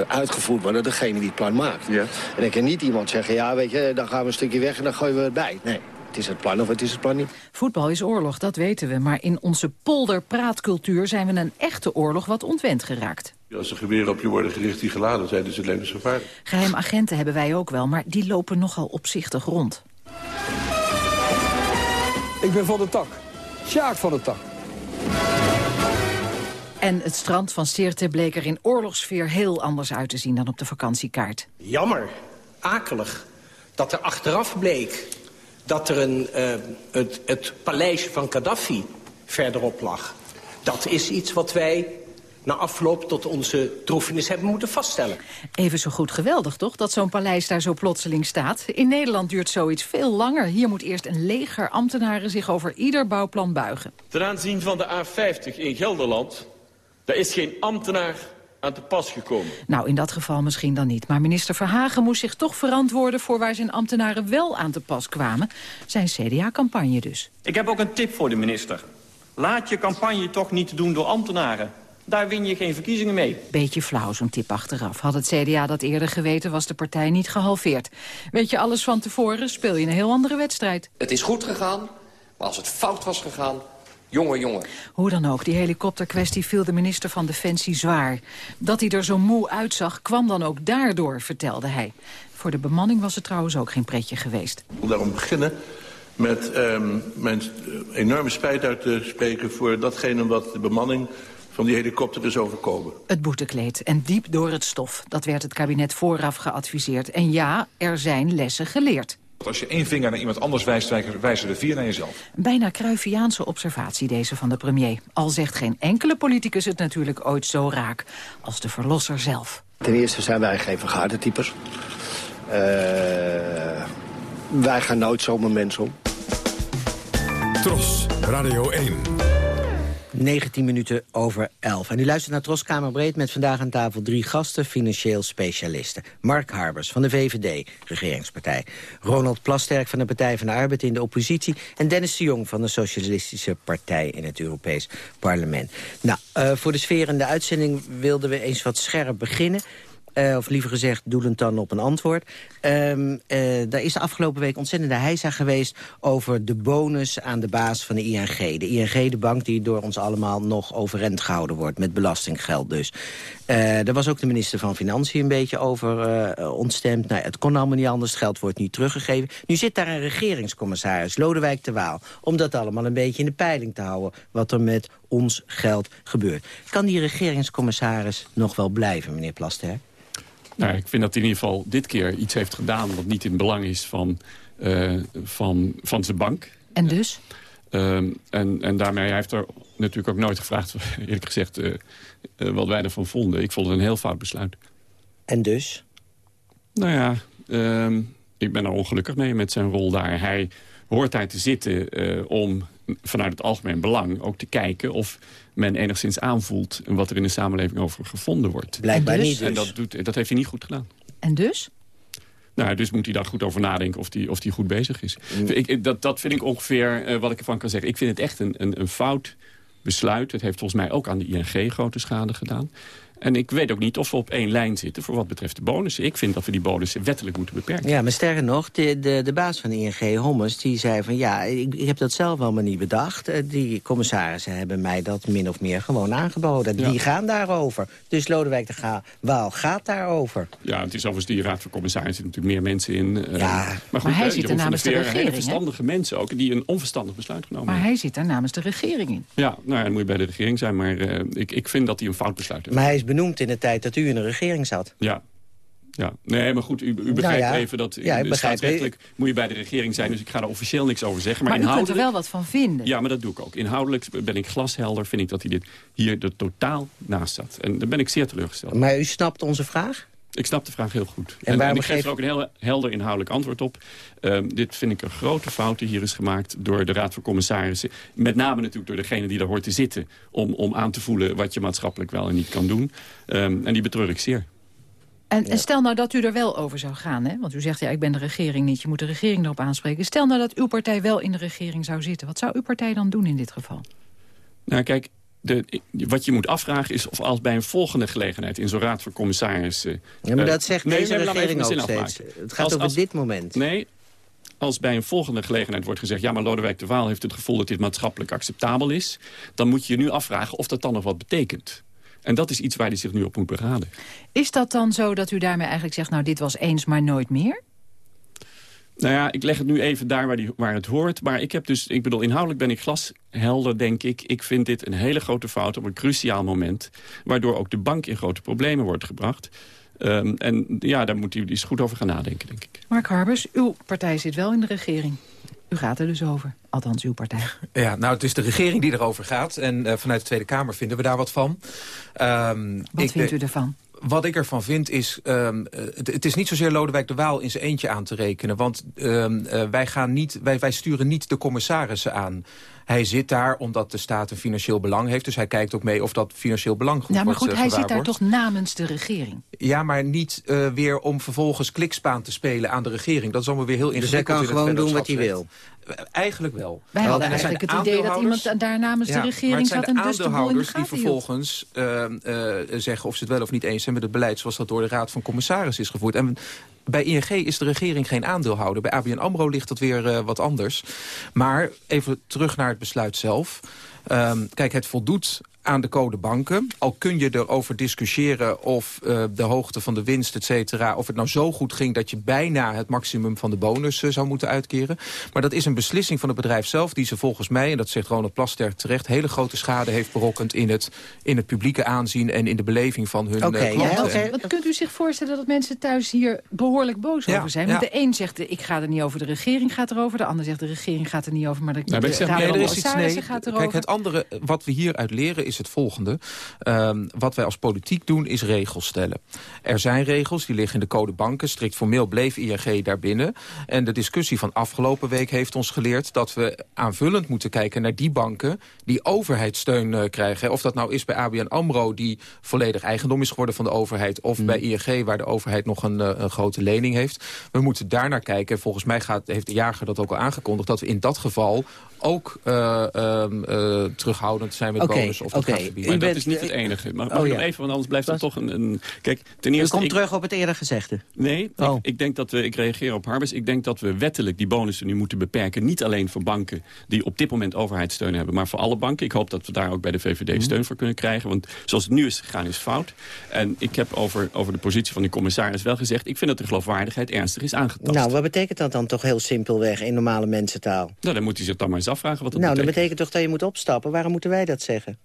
uitgevoerd worden, degene die het plan maakt. Ja. En dan kan niet iemand zeggen, ja, weet je, dan gaan we een stukje weg en dan gooien we het bij. Nee. Het is het plan of het is het plan niet. Voetbal is oorlog, dat weten we. Maar in onze polderpraatcultuur zijn we een echte oorlog wat ontwend geraakt. Als er geweren op je worden gericht die geladen zijn, is het levensgevaarlijk. Geheimagenten hebben wij ook wel, maar die lopen nogal opzichtig rond. Ik ben van de tak. Sjaak van de tak. En het strand van Sirte bleek er in oorlogssfeer heel anders uit te zien dan op de vakantiekaart. Jammer, akelig, dat er achteraf bleek dat er een, uh, het, het paleis van Gaddafi verderop lag. Dat is iets wat wij na afloop tot onze droefenis hebben moeten vaststellen. Even zo goed geweldig, toch, dat zo'n paleis daar zo plotseling staat? In Nederland duurt zoiets veel langer. Hier moet eerst een leger ambtenaren zich over ieder bouwplan buigen. Ten aanzien van de A50 in Gelderland... daar is geen ambtenaar aan te pas gekomen. Nou, in dat geval misschien dan niet. Maar minister Verhagen moest zich toch verantwoorden... voor waar zijn ambtenaren wel aan te pas kwamen. Zijn CDA-campagne dus. Ik heb ook een tip voor de minister. Laat je campagne toch niet doen door ambtenaren. Daar win je geen verkiezingen mee. Beetje flauw, zo'n tip achteraf. Had het CDA dat eerder geweten, was de partij niet gehalveerd. Weet je alles van tevoren, speel je een heel andere wedstrijd. Het is goed gegaan, maar als het fout was gegaan... Jongen, jongen. Hoe dan ook, die helikopterkwestie viel de minister van Defensie zwaar. Dat hij er zo moe uitzag, kwam dan ook daardoor, vertelde hij. Voor de bemanning was het trouwens ook geen pretje geweest. Ik wil daarom beginnen met um, mijn enorme spijt uit te spreken... voor datgene wat de bemanning van die helikopter is overkomen. Het boetekleed en diep door het stof. Dat werd het kabinet vooraf geadviseerd. En ja, er zijn lessen geleerd. Als je één vinger naar iemand anders wijst, wijzen er vier naar jezelf. Bijna Cruyffiaanse observatie deze van de premier. Al zegt geen enkele politicus het natuurlijk ooit zo raak als de verlosser zelf. Ten eerste zijn wij geen vergadertypes. Uh, wij gaan nooit zomaar mensen om. Tros, Radio 1. 19 minuten over 11. En u luistert naar Troskamer Breed met vandaag aan tafel drie gasten, financieel specialisten. Mark Harbers van de VVD, regeringspartij. Ronald Plasterk van de Partij van de Arbeid in de oppositie. En Dennis de Jong van de Socialistische Partij in het Europees Parlement. Nou, uh, voor de sfeer in de uitzending wilden we eens wat scherp beginnen. Uh, of liever gezegd, doelend dan op een antwoord. Um, daar is de afgelopen week ontzettende heisa geweest... over de bonus aan de baas van de ING. De ING, de bank die door ons allemaal nog overeind gehouden wordt... met belastinggeld dus. Uh, daar was ook de minister van Financiën een beetje over ontstemd. Nou, het kon allemaal niet anders, het geld wordt niet teruggegeven. Nu zit daar een regeringscommissaris, Lodewijk de Waal... om dat allemaal een beetje in de peiling te houden... wat er met ons geld gebeurt. Kan die regeringscommissaris nog wel blijven, meneer Plasterk? Nou, ik vind dat hij in ieder geval dit keer iets heeft gedaan... wat niet in het belang is van, uh, van, van zijn bank. En dus? Uh, en, en daarmee hij heeft er natuurlijk ook nooit gevraagd... <laughs> eerlijk gezegd, uh, uh, wat wij ervan vonden. Ik vond het een heel fout besluit. En dus? Nou ja, ehm, ik ben er ongelukkig mee met zijn rol daar. Hij hoort daar te zitten om vanuit het algemeen belang ook te kijken... of men enigszins aanvoelt wat er in de samenleving over gevonden wordt. Blijkbaar dus? niet dus. En dat, doet, dat heeft hij niet goed gedaan. En dus? Nou, dus moet hij daar goed over nadenken of hij of die goed bezig is. Mm. Ik, dat, dat vind ik ongeveer uh, wat ik ervan kan zeggen. Ik vind het echt een, een, een fout besluit. Het heeft volgens mij ook aan de ING grote schade gedaan. En ik weet ook niet of we op één lijn zitten voor wat betreft de bonussen. Ik vind dat we die bonussen wettelijk moeten beperken. Ja, maar sterker nog, de, de, de baas van de ING, Hommers, die zei van... ja, ik, ik heb dat zelf allemaal niet bedacht. Eh, die commissarissen hebben mij dat min of meer gewoon aangeboden. Die gaan daarover. Dus Lodewijk de Ga Waal gaat daarover. Ja, het is overigens die raad van commissarissen zitten natuurlijk meer mensen in. Uh, ja, maar, goed, maar hij zit er namens de, de regering, hele verstandige mensen ook, die een onverstandig besluit genomen Maar hij zit er namens de regering in. Ja, nou ja, dan moet je bij de regering zijn. Maar uh, ik, ik vind dat hij een fout besluit heeft. Maar hij is benoemd in de tijd dat u in de regering zat. Ja, ja, nee, maar goed, u, u begrijpt nou ja, even dat ja, staatsrechtelijk moet je bij de regering zijn. Dus ik ga er officieel niks over zeggen. Maar, maar inhoudelijk, u kunt er wel wat van vinden. Ja, maar dat doe ik ook. Inhoudelijk ben ik glashelder, vind ik dat hij dit hier er totaal naast zat. En daar ben ik zeer teleurgesteld. Maar u snapt onze vraag? Ik snap de vraag heel goed. En, en, en ik geef er ook een heel helder inhoudelijk antwoord op. Um, dit vind ik een grote fout die hier is gemaakt door de Raad van Commissarissen. Met name natuurlijk door degene die daar hoort te zitten... om, om aan te voelen wat je maatschappelijk wel en niet kan doen. Um, en die betreur ik zeer. En, ja. en, stel nou dat u er wel over zou gaan, hè? want u zegt ja, ik ben de regering niet, je moet de regering erop aanspreken. Stel nou dat uw partij wel in de regering zou zitten. Wat zou uw partij dan doen in dit geval? Nou kijk, de, wat je moet afvragen is of als bij een volgende gelegenheid... in zo'n raad van commissarissen... Ja, maar dat zegt nee, deze regering ook steeds. Het gaat als, over dit moment. Nee, als bij een volgende gelegenheid wordt gezegd... ja, maar Lodewijk de Waal heeft het gevoel dat dit maatschappelijk acceptabel is... dan moet je je nu afvragen of dat dan nog wat betekent. En dat is iets waar hij zich nu op moet beraden. Is dat dan zo dat u daarmee eigenlijk zegt... nou, dit was eens, maar nooit meer? Nou ja, ik leg het nu even daar waar, die, waar het hoort. Maar ik heb dus, ik bedoel, inhoudelijk ben ik glashelder, denk ik. Ik vind dit een hele grote fout op een cruciaal moment. Waardoor ook de bank in grote problemen wordt gebracht. Um, en ja, daar moet u eens goed over gaan nadenken, denk ik. Mark Harbers, uw partij zit wel in de regering. U gaat er dus over. Althans, uw partij. <laughs> Ja, nou, het is de regering die erover gaat. En uh, vanuit de Tweede Kamer vinden we daar wat van. Um, wat ik, vindt u ervan? Wat ik ervan vind is, um, het, het, is niet zozeer Lodewijk de Waal in zijn eentje aan te rekenen. Want um, uh, wij, gaan niet, wij, wij sturen niet de commissarissen aan. Hij zit daar omdat de staat een financieel belang heeft. Dus hij kijkt ook mee of dat financieel belang goed wordt Ja, maar goed, uh, hij zit daar toch namens de regering? Ja, maar niet uh, weer om vervolgens klikspaan te spelen aan de regering. Dat is allemaal weer heel ingewikkeld. Dus hij kan gewoon doen wat hij wil? Eigenlijk wel. Wij hadden eigenlijk het idee dat iemand daar namens ja, de regering zat... en dus de aandeelhouders die vervolgens uh, uh, zeggen of ze het wel of niet eens zijn met het beleid... zoals dat door de Raad van Commissaris is gevoerd. En bij ING is de regering geen aandeelhouder. Bij ABN AMRO ligt dat weer uh, wat anders. Maar even terug naar het besluit zelf. Um, kijk, het voldoet aan de codebanken. Al kun je erover discussiëren of eh, de hoogte van de winst, et cetera... of het nou zo goed ging dat je bijna het maximum van de bonus eh, zou moeten uitkeren. Maar dat is een beslissing van het bedrijf zelf... die ze volgens mij, en dat zegt Ronald Plaster terecht... hele grote schade heeft berokkend in het, in het publieke aanzien... en in de beleving van hun eh, okay, uh, klanten. Wat kunt u zich voorstellen dat mensen thuis hier behoorlijk boos over zijn? Want de een zegt, ik ga er niet over, de regering gaat erover. De ander zegt, de regering gaat er niet over, maar de, nou, maar de, ik nee, er is iets, nee, gaat erover. Kijk, het andere wat we hieruit leren is is het volgende. Ehm, wat wij als politiek doen is regels stellen. Er zijn regels, die liggen in de code banken. Strikt formeel bleef ING daarbinnen. En de discussie van afgelopen week heeft ons geleerd... dat we aanvullend moeten kijken naar die banken... die overheidssteun uh, krijgen. Of dat nou is bij ABN AMRO... die volledig eigendom is geworden van de overheid... of mm. bij ING waar de overheid nog een, uh, een grote lening heeft. We moeten daarnaar kijken. Volgens mij gaat, heeft de jager dat ook al aangekondigd... dat we in dat geval ook uh, uh, terughoudend zijn met okay, bonus of okay. Maar dat is niet het enige. Maar oh, nog even, want anders blijft het toch een... een... Kijk, ten eerste... U komt ik... terug op het eerder gezegde. Nee, oh. ik, ik, denk dat we... Ik reageer op Harbers. Ik denk dat we wettelijk die bonussen nu moeten beperken. Niet alleen voor banken die op dit moment overheidssteun hebben... maar voor alle banken. Ik hoop dat we daar ook bij de VVD mm. steun voor kunnen krijgen. Want zoals het nu is gegaan is fout. En ik heb over, over de positie van de commissaris wel gezegd... ik vind dat de geloofwaardigheid ernstig is aangetast. Nou, wat betekent dat dan toch heel simpelweg in normale mensentaal? Nou, dan moet hij zich dan maar eens afvragen wat dat nou, betekent. dat betekent toch dat je moet opstappen? Waarom moeten wij dat zeggen?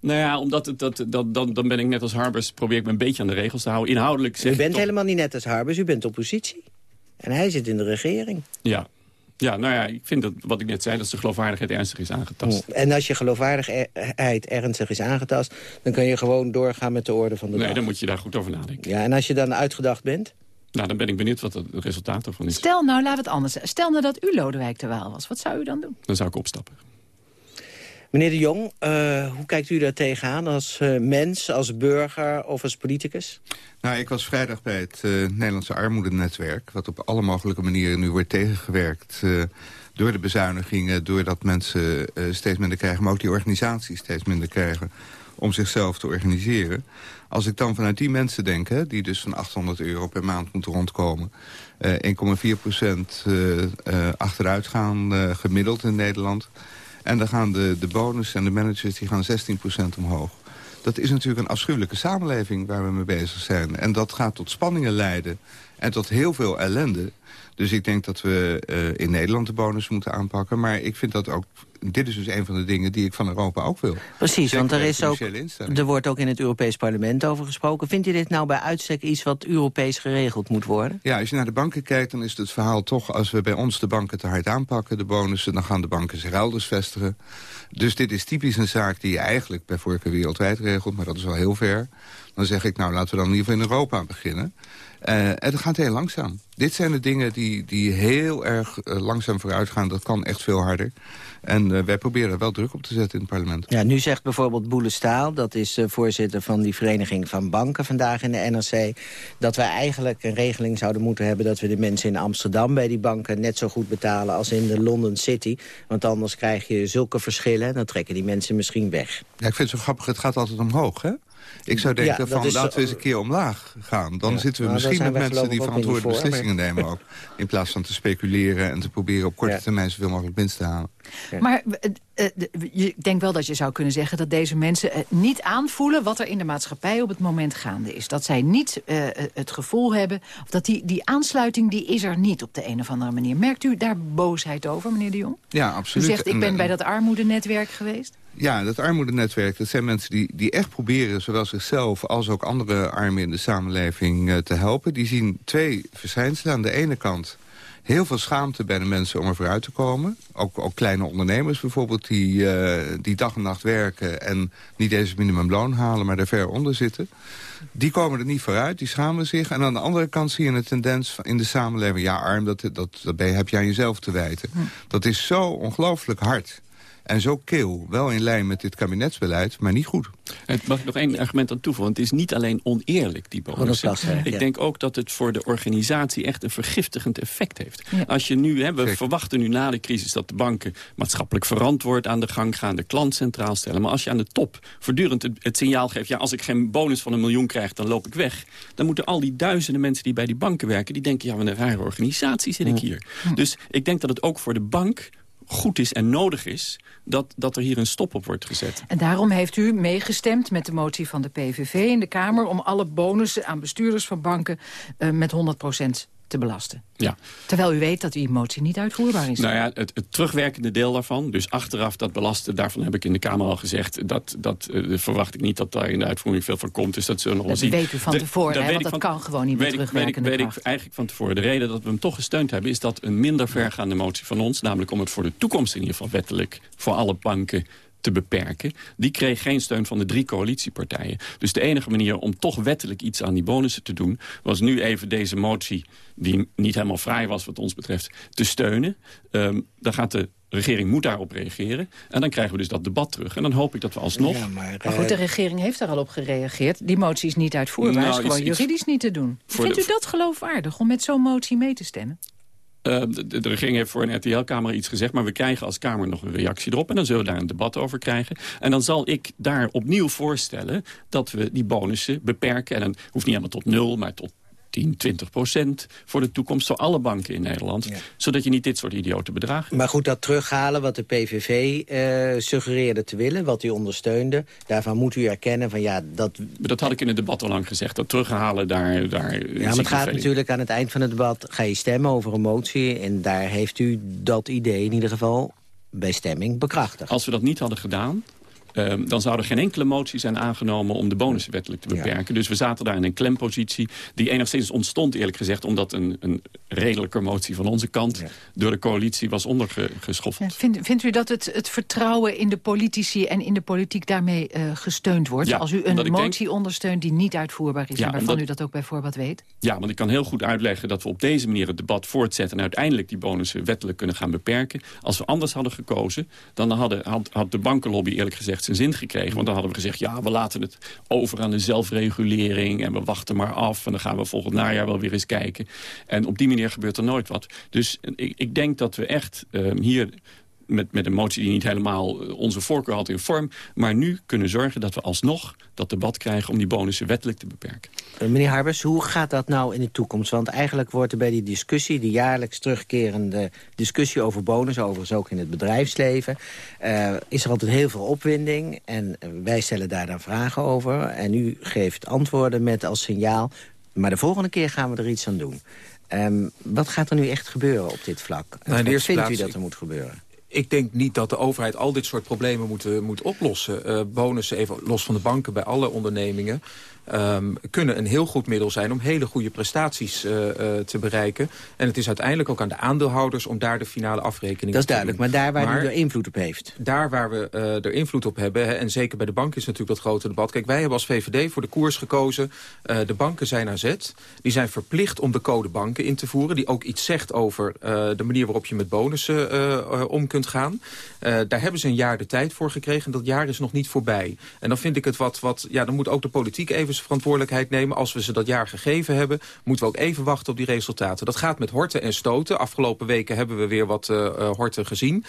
Nou ja, omdat het, dat, dat, dan, dan ben ik net als Harbers, probeer ik me een beetje aan de regels te houden. Inhoudelijk zeg U bent toch... helemaal niet net als Harbers, u bent oppositie. En hij zit in de regering. Ja, ja, nou ja, ik vind dat wat ik net zei, dat de geloofwaardigheid ernstig is aangetast. En als je geloofwaardigheid ernstig is aangetast... dan kun je gewoon doorgaan met de orde van de nee, dag. dan moet je daar goed over nadenken. Ja, en als je dan uitgedacht bent? Nou, dan ben ik benieuwd wat het resultaat ervan is. Stel nou, laat het anders. Stel nou dat u Lodewijk de Waal was. Wat zou u dan doen? Dan zou ik opstappen. Meneer de Jong, uh, hoe kijkt u daar tegenaan als uh, mens, als burger of als politicus? Nou, ik was vrijdag bij het uh, Nederlandse Armoedenetwerk... wat op alle mogelijke manieren nu wordt tegengewerkt... door de bezuinigingen, doordat mensen steeds minder krijgen... maar ook die organisaties steeds minder krijgen om zichzelf te organiseren. Als ik dan vanuit die mensen denk, hè, die dus van 800 euro per maand moeten rondkomen... 1,4 procent achteruit gaan gemiddeld in Nederland... En dan gaan de, de bonus en de managers die gaan 16% omhoog. Dat is natuurlijk een afschuwelijke samenleving waar we mee bezig zijn. En dat gaat tot spanningen leiden en tot heel veel ellende. Dus ik denk dat we uh, in Nederland de bonus moeten aanpakken. Maar ik vind dat ook... Dit is dus een van de dingen die ik van Europa ook wil. Precies, want er, is ook, er wordt ook in het Europees Parlement over gesproken. Vindt u dit nou bij uitstek iets wat Europees geregeld moet worden? Ja, als je naar de banken kijkt, dan is het verhaal toch... als we bij ons de banken te hard aanpakken, de bonussen... dan gaan de banken zich elders vestigen. Dus dit is typisch een zaak die je eigenlijk bij voorkeur wereldwijd regelt... maar dat is wel heel ver. Dan zeg ik, nou, laten we dan in ieder geval in Europa beginnen. Uh, en dat gaat heel langzaam. Dit zijn de dingen die, die heel erg uh, langzaam vooruit gaan. Dat kan echt veel harder. En uh, wij proberen er wel druk op te zetten in het parlement. Ja, nu zegt bijvoorbeeld Boele Staal, dat is voorzitter van die vereniging van banken vandaag in de NRC... dat wij eigenlijk een regeling zouden moeten hebben... dat we de mensen in Amsterdam bij die banken net zo goed betalen als in de London City. Want anders krijg je zulke verschillen en dan trekken die mensen misschien weg. Ja, ik vind het zo grappig, het gaat altijd omhoog, hè? Ik zou denken ja, van laten we eens een keer omlaag gaan. Dan ja, zitten we nou, misschien met mensen die verantwoorde beslissingen maar... nemen ook. In plaats van te speculeren en te proberen op korte termijn zoveel mogelijk winst te halen. Maar uh, uh, ik denk wel dat je zou kunnen zeggen dat deze mensen niet aanvoelen wat er in de maatschappij op het moment gaande is. Dat zij niet het gevoel hebben, of dat die, die aansluiting die is er niet op de een of andere manier. Merkt u daar boosheid over, meneer de Jong? Ja, absoluut. U zegt, ik ben bij dat armoedenetwerk geweest. Ja, dat armoedenetwerk, dat zijn mensen die, die echt proberen... zowel zichzelf als ook andere armen in de samenleving uh, te helpen. Die zien twee verschijnselen. Aan de ene kant heel veel schaamte bij de mensen om er vooruit te komen. Ook, ook kleine ondernemers bijvoorbeeld die, uh, die dag en nacht werken... en niet eens minimumloon halen, maar daar ver onder zitten. Die komen er niet vooruit, die schamen zich. En aan de andere kant zie je een tendens in de samenleving... ja, arm, dat, dat, dat heb je aan jezelf te wijten. Hm. Dat is zo ongelooflijk hard... En zo keel, wel in lijn met dit kabinetsbeleid, maar niet goed. Het mag ik nog één argument aan toevoegen. Het is niet alleen oneerlijk, die bonus. Ik denk ook dat het voor de organisatie echt een vergiftigend effect heeft. Als je nu, hè, we verwachten nu na de crisis dat de banken maatschappelijk verantwoord aan de gang gaan, de klant centraal stellen. Maar als je aan de top voortdurend het, het, signaal geeft, ja, als ik geen bonus van een miljoen krijg, dan loop ik weg. Dan moeten al die duizenden mensen die bij die banken werken, die denken, ja, wat een rare organisatie zit ik hier. Dus ik denk dat het ook voor de bank goed is en nodig is... Dat, dat er hier een stop op wordt gezet. En daarom heeft u meegestemd met de motie van de PVV in de Kamer... om alle bonussen aan bestuurders van banken uh, met 100 te belasten. Ja. Terwijl u weet dat die motie niet uitvoerbaar is. Nou ja, het, het, terugwerkende deel daarvan, dus achteraf dat belasten... daarvan heb ik in de Kamer al gezegd... dat, dat uh, verwacht ik niet dat daar in de uitvoering veel van komt. Dus dat zullen we nog dat zien. Dat weet u van tevoren, de, hè, want dat van, kan gewoon niet met terugwerkende weet ik, weet ik eigenlijk van tevoren. De reden dat we hem toch gesteund hebben... is dat een minder vergaande motie van ons... namelijk om het voor de toekomst in ieder geval wettelijk... voor alle banken te beperken... die kreeg geen steun van de drie coalitiepartijen. Dus de enige manier om toch wettelijk iets aan die bonussen te doen... was nu even deze motie, die niet helemaal vrij was wat ons betreft... te steunen. Um, dan gaat de regering moet daarop reageren. En dan krijgen we dus dat debat terug. En dan hoop ik dat we alsnog... Ja, maar, maar, goed, de eh, regering heeft daar al op gereageerd. Die motie is niet uitvoerbaar, nou, is gewoon juridisch niet te doen. Vindt u dat geloofwaardig om met zo'n motie mee te stemmen? De, de, regering heeft voor een RTL-kamer iets gezegd... maar we krijgen als Kamer nog een reactie erop... en dan zullen we daar een debat over krijgen. En dan zal ik daar opnieuw voorstellen dat we die bonussen beperken. En dan hoeft niet helemaal tot nul, maar tot 10, 20 procent voor de toekomst voor alle banken in Nederland. Zodat je niet dit soort idioten bedragen. Maar goed, dat terughalen wat de PVV uh, suggereerde te willen, wat u ondersteunde... daarvan moet u erkennen van ja, dat... dat had ik in het debat al lang gezegd. Dat terughalen, daar... daar ja, maar het gaat natuurlijk aan het eind van het debat... ga je stemmen over een motie en daar heeft u dat idee in ieder geval bij stemming bekrachtigd. Als we dat niet hadden gedaan, Ehm, dan zou er geen enkele motie zijn aangenomen om de bonussen wettelijk te beperken. Dus we zaten daar in een klempositie die enigszins ontstond eerlijk gezegd... omdat een, een redelijke motie van onze kant door de coalitie was ondergeschoffeld. vindt, vindt u dat het, het vertrouwen in de politici en in de politiek daarmee uh, gesteund wordt? Als u een motie ondersteunt die niet uitvoerbaar is en waarvan u dat ook bijvoorbeeld weet? Ja, want ik kan heel goed uitleggen dat we op deze manier het debat voortzetten... en uiteindelijk die bonussen wettelijk kunnen gaan beperken. Als we anders hadden gekozen, dan hadden, had, had de bankenlobby eerlijk gezegd zijn zin gekregen. Want dan hadden we gezegd, ja, we laten het over aan de zelfregulering... en we wachten maar af en dan gaan we volgend najaar wel weer eens kijken. En op die manier gebeurt er nooit wat. Dus ik, ik denk dat we echt uh, hier met, met een motie die niet helemaal eh, onze voorkeur had in vorm... maar nu kunnen zorgen dat we alsnog dat debat krijgen... om die bonussen wettelijk te beperken. Eh, meneer Harbers, hoe gaat dat nou in de toekomst? Want eigenlijk wordt er bij die discussie, die jaarlijks terugkerende discussie over bonussen... overigens ook in het bedrijfsleven, uh, is er altijd heel veel opwinding. En wij stellen daar dan vragen over. En u geeft antwoorden met als signaal... maar de volgende keer gaan we er iets aan doen. Um, wat gaat er nu echt gebeuren op dit vlak? Nou, wat vindt u dat er moet gebeuren? Ik denk niet dat de overheid al dit soort problemen moet, moet oplossen. Uh, bonussen, even los van de banken, bij alle ondernemingen um, kunnen een heel goed middel zijn om hele goede prestaties uh, uh, te bereiken. En het is uiteindelijk ook aan de aandeelhouders om daar de finale afrekening te doen. Dat is duidelijk, maar daar waar maar, u er invloed op heeft. Daar waar we uh, er invloed op hebben, hè, en zeker bij de bank is natuurlijk dat grote debat. Kijk, wij hebben als VVD voor de koers gekozen. de banken zijn aan zet. Die zijn verplicht om de code banken in te voeren. Die ook iets zegt over de manier waarop je met bonussen om kunt gaan. daar hebben ze een jaar de tijd voor gekregen. Dat jaar is nog niet voorbij. En dan vind ik het wat, wat ja, dan moet ook de politiek even verantwoordelijkheid nemen. Als we ze dat jaar gegeven hebben, moeten we ook even wachten op die resultaten. Dat gaat met horten en stoten. Afgelopen weken hebben we weer wat uh, horten gezien.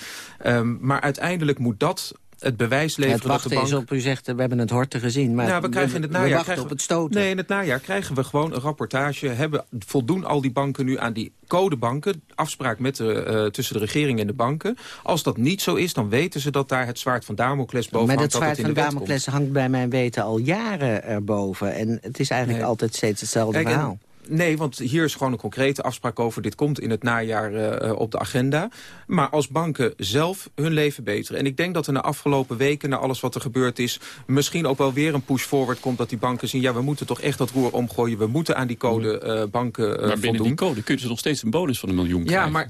Um, maar uiteindelijk moet dat het bewijs leveren het wachten dat de bank... is op, u zegt, we hebben het horten gezien, maar nou, we krijgen in het najaar, wachten op het stoten. Nee, in het najaar krijgen we gewoon een rapportage. Hebben, voldoen al die banken nu aan die codebanken, afspraak met de, uh, tussen de regering en de banken. Als dat niet zo is, dan weten ze dat daar het zwaard van Damocles boven maar hangt. Maar het zwaard van Damocles hangt bij mijn weten al jaren erboven. En het is eigenlijk nee. altijd steeds hetzelfde Kijk, verhaal. En, Nee, want hier is gewoon een concrete afspraak over. Dit komt in het najaar uh, op de agenda. Maar als banken zelf hun leven beteren. En ik denk dat er na afgelopen weken, na alles wat er gebeurd is... misschien ook wel weer een push forward komt dat die banken zien... ja, we moeten toch echt dat roer omgooien. We moeten aan die code uh, banken uh, Maar binnen die code kun je nog steeds een bonus van een miljoen krijgen. Ja, maar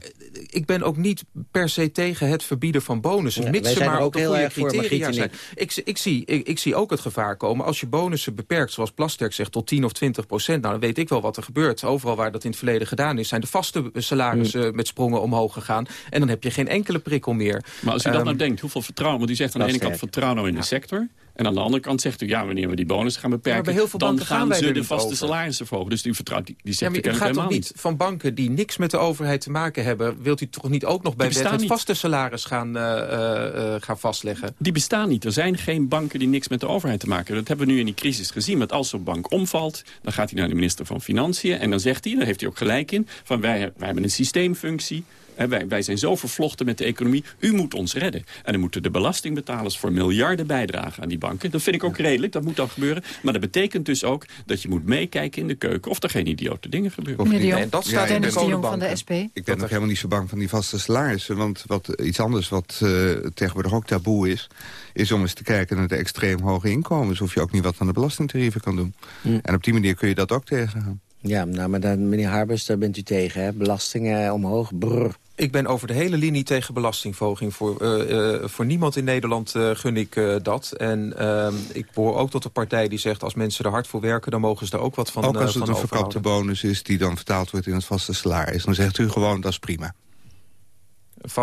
ik ben ook niet per se tegen het verbieden van bonussen. Ja, mits ze maar ook de goede criteria zijn. Ik, ik, zie, ik, ik, zie ook het gevaar komen. Als je bonussen beperkt, zoals Plasterk zegt, tot 10 of 20 procent... nou, dan weet ik wel wat er gebeurt. Overal waar dat in het verleden gedaan is... zijn de vaste salarissen mm. met sprongen omhoog gegaan. En dan heb je geen enkele prikkel meer. Maar als u um, dat nou denkt, hoeveel vertrouwen... want u zegt aan de ene kant vertrouwen in de sector... En aan de andere kant zegt u, ja, wanneer we die bonus gaan beperken... dan gaan, ze de vaste salarissen verhogen. Dus u vertrouwt die, die zegt ja, u gaat toch niet van banken die niks met de overheid te maken hebben... wilt u toch niet ook nog bij wet het vaste salaris gaan, uh, uh, gaan vastleggen? Die bestaan niet. Er zijn geen banken die niks met de overheid te maken hebben. Dat hebben we nu in die crisis gezien. Want als zo'n bank omvalt, dan gaat hij naar de minister van Financiën... en dan zegt hij, daar heeft hij ook gelijk in... van wij, wij hebben een systeemfunctie... Wij, wij, zijn zo vervlochten met de economie. U moet ons redden. En dan moeten de belastingbetalers voor miljarden bijdragen aan die banken. Dat vind ik ook redelijk, dat moet dan gebeuren. Maar dat betekent dus ook dat je moet meekijken in de keuken... of er geen idiote dingen gebeuren. Meneer de dat staat ja, in de Jong van de SP. Ik ben nog helemaal niet zo bang van die vaste salarissen. Want wat, iets anders wat uh, tegenwoordig ook taboe is... is om eens te kijken naar de extreem hoge inkomens... of je ook niet wat aan de belastingtarieven kan doen. Hm. En op die manier kun je dat ook tegengaan. Ja, nou, maar dan, meneer Harbers, daar bent u tegen, hè? Belastingen omhoog, brrr. Ik ben over de hele linie tegen belastingverhoging. Voor, uh, uh, voor niemand in Nederland uh, gun ik dat. En ehm, ik behoor ook tot de partij die zegt... als mensen er hard voor werken, dan mogen ze er ook wat van Ook als het een verkapte bonus is die dan vertaald wordt in het vaste salaris. Dan zegt u gewoon, dat is prima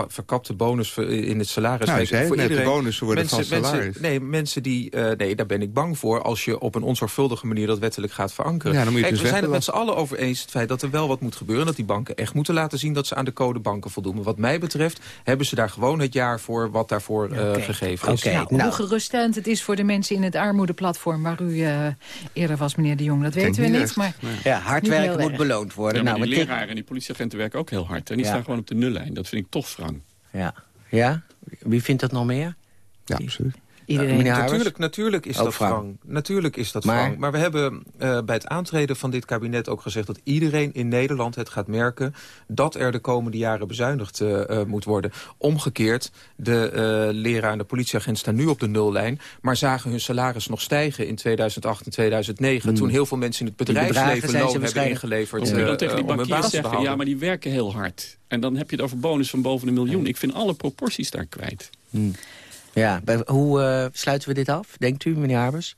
verkapte bonus in het salaris. Nou, voor net, iedereen. de bonussen worden mensen, vast salaris. Mensen, nee, mensen die... Uh, nee, daar ben ik bang voor als je op een onzorgvuldige manier dat wettelijk gaat verankeren. Ja, dan moet je Kijk, dus we zijn het met z'n allen over eens het feit dat er wel wat moet gebeuren. Dat die banken echt moeten laten zien dat ze aan de code banken voldoen. Maar wat mij betreft hebben ze daar gewoon het jaar voor wat daarvoor uh, Oké. gegeven is. Nou, Hoe geruststellend het is voor de mensen in het armoedeplatform... waar u uh, eerder was, meneer de Jong, dat weten we niet. Maar Ja, hard werken moet erg. beloond worden. Ja, maar nou, die leraren en die politieagenten werken ook heel hard. En die Ja. staan gewoon op de nullijn. Dat vind ik toch Ja. ja? Wie vindt dat nog meer? Ja, absoluut. Iedereen. Natuurlijk, natuurlijk is Ook dat wrang. Natuurlijk is dat Maar-. Maar we hebben eh, bij het aantreden van dit kabinet ook gezegd... dat iedereen in Nederland het gaat merken... dat er de komende jaren bezuinigd eh, eh, moet worden. Omgekeerd, de eh leraar en de politieagent staan nu op de nullijn... maar zagen hun salaris nog stijgen in 2008 en 2009... toen heel veel mensen in het bedrijfsleven loon hebben waarschijnlijk- ingeleverd... Tegen die om hun bankiers baan te zeggen, ja, maar die werken heel hard. En dan heb je het over bonus van boven een miljoen. Ik vind alle proporties daar kwijt. Ja, hoe eh, sluiten we dit af, denkt u, meneer Harbers?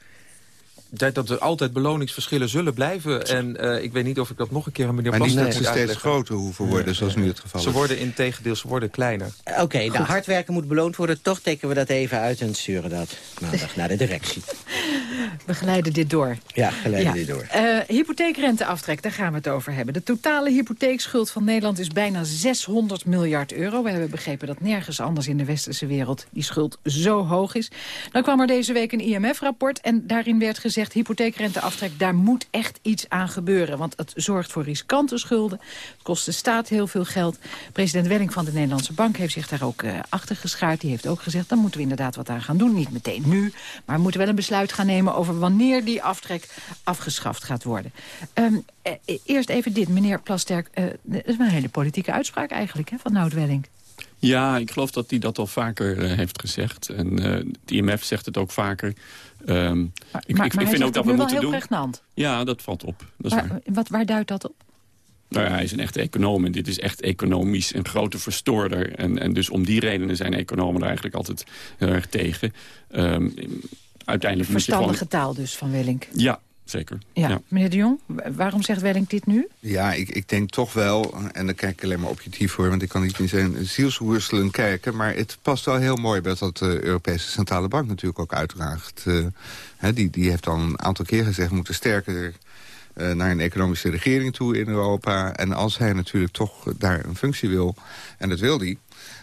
Dat, dat er altijd beloningsverschillen zullen blijven. En eh, ik weet niet of ik dat nog een keer aan meneer Maar niet Plasterk dat ze moet steeds groter hoeven worden, zoals nu het geval Ze is. worden in tegendeel, ze worden kleiner. Oké, nou, hard werken moet beloond worden. Toch tekenen we dat even uit en sturen dat maandag naar de directie. <laughs> We geleiden dit door. Ja, geleiden dit door. Eh, hypotheekrenteaftrek, daar gaan we het over hebben. De totale hypotheekschuld van Nederland is bijna 600 miljard euro. We hebben begrepen dat nergens anders in de westerse wereld die schuld zo hoog is. Dan kwam er deze week een IMF-rapport en daarin werd gezegd... hypotheekrenteaftrek, daar moet echt iets aan gebeuren. Want het zorgt voor riskante schulden. Het kost de staat heel veel geld. President Welling van de Nederlandse Bank heeft zich daar ook eh, achter geschaard. Die heeft ook gezegd, dan moeten we inderdaad wat aan gaan doen. Niet meteen nu, maar we moeten wel een besluit gaan nemen... over wanneer die aftrek afgeschaft gaat worden. Ehm, eh, eh, eerst even dit, meneer Plasterk. eh, dat is wel een hele politieke uitspraak eigenlijk, hè, van Nout Welling. Ja, ik geloof dat hij dat al vaker eh, heeft gezegd. En eh het IMF zegt het ook vaker. Ehm, ik, maar ik, maar vind ook dat we moeten heel doen. Ja, dat valt op. Dat waar. Waar, wat, waar duidt dat op? Nou ja, hij is een echte econoom en dit is echt economisch een grote verstoorder. En, en dus om die redenen zijn economen er eigenlijk altijd heel erg tegen. Ehm, uiteindelijk gewoon... Verstandige taal dus van Welling. Ja, zeker. Ja. Meneer de Jong, wa- waarom zegt Welling dit nu? Ja, ik, ik denk toch wel, en dan kijk ik alleen maar objectief voor... want ik kan niet in zijn zielswoerselen kijken... maar het past wel heel mooi bij wat de Europese Centrale Bank natuurlijk ook uitdraagt. Eh, hè, die, die heeft al een aantal keer gezegd... we moeten sterker eh, naar een economische regering toe in Europa. En als hij natuurlijk toch daar een functie wil, en dat wil hij...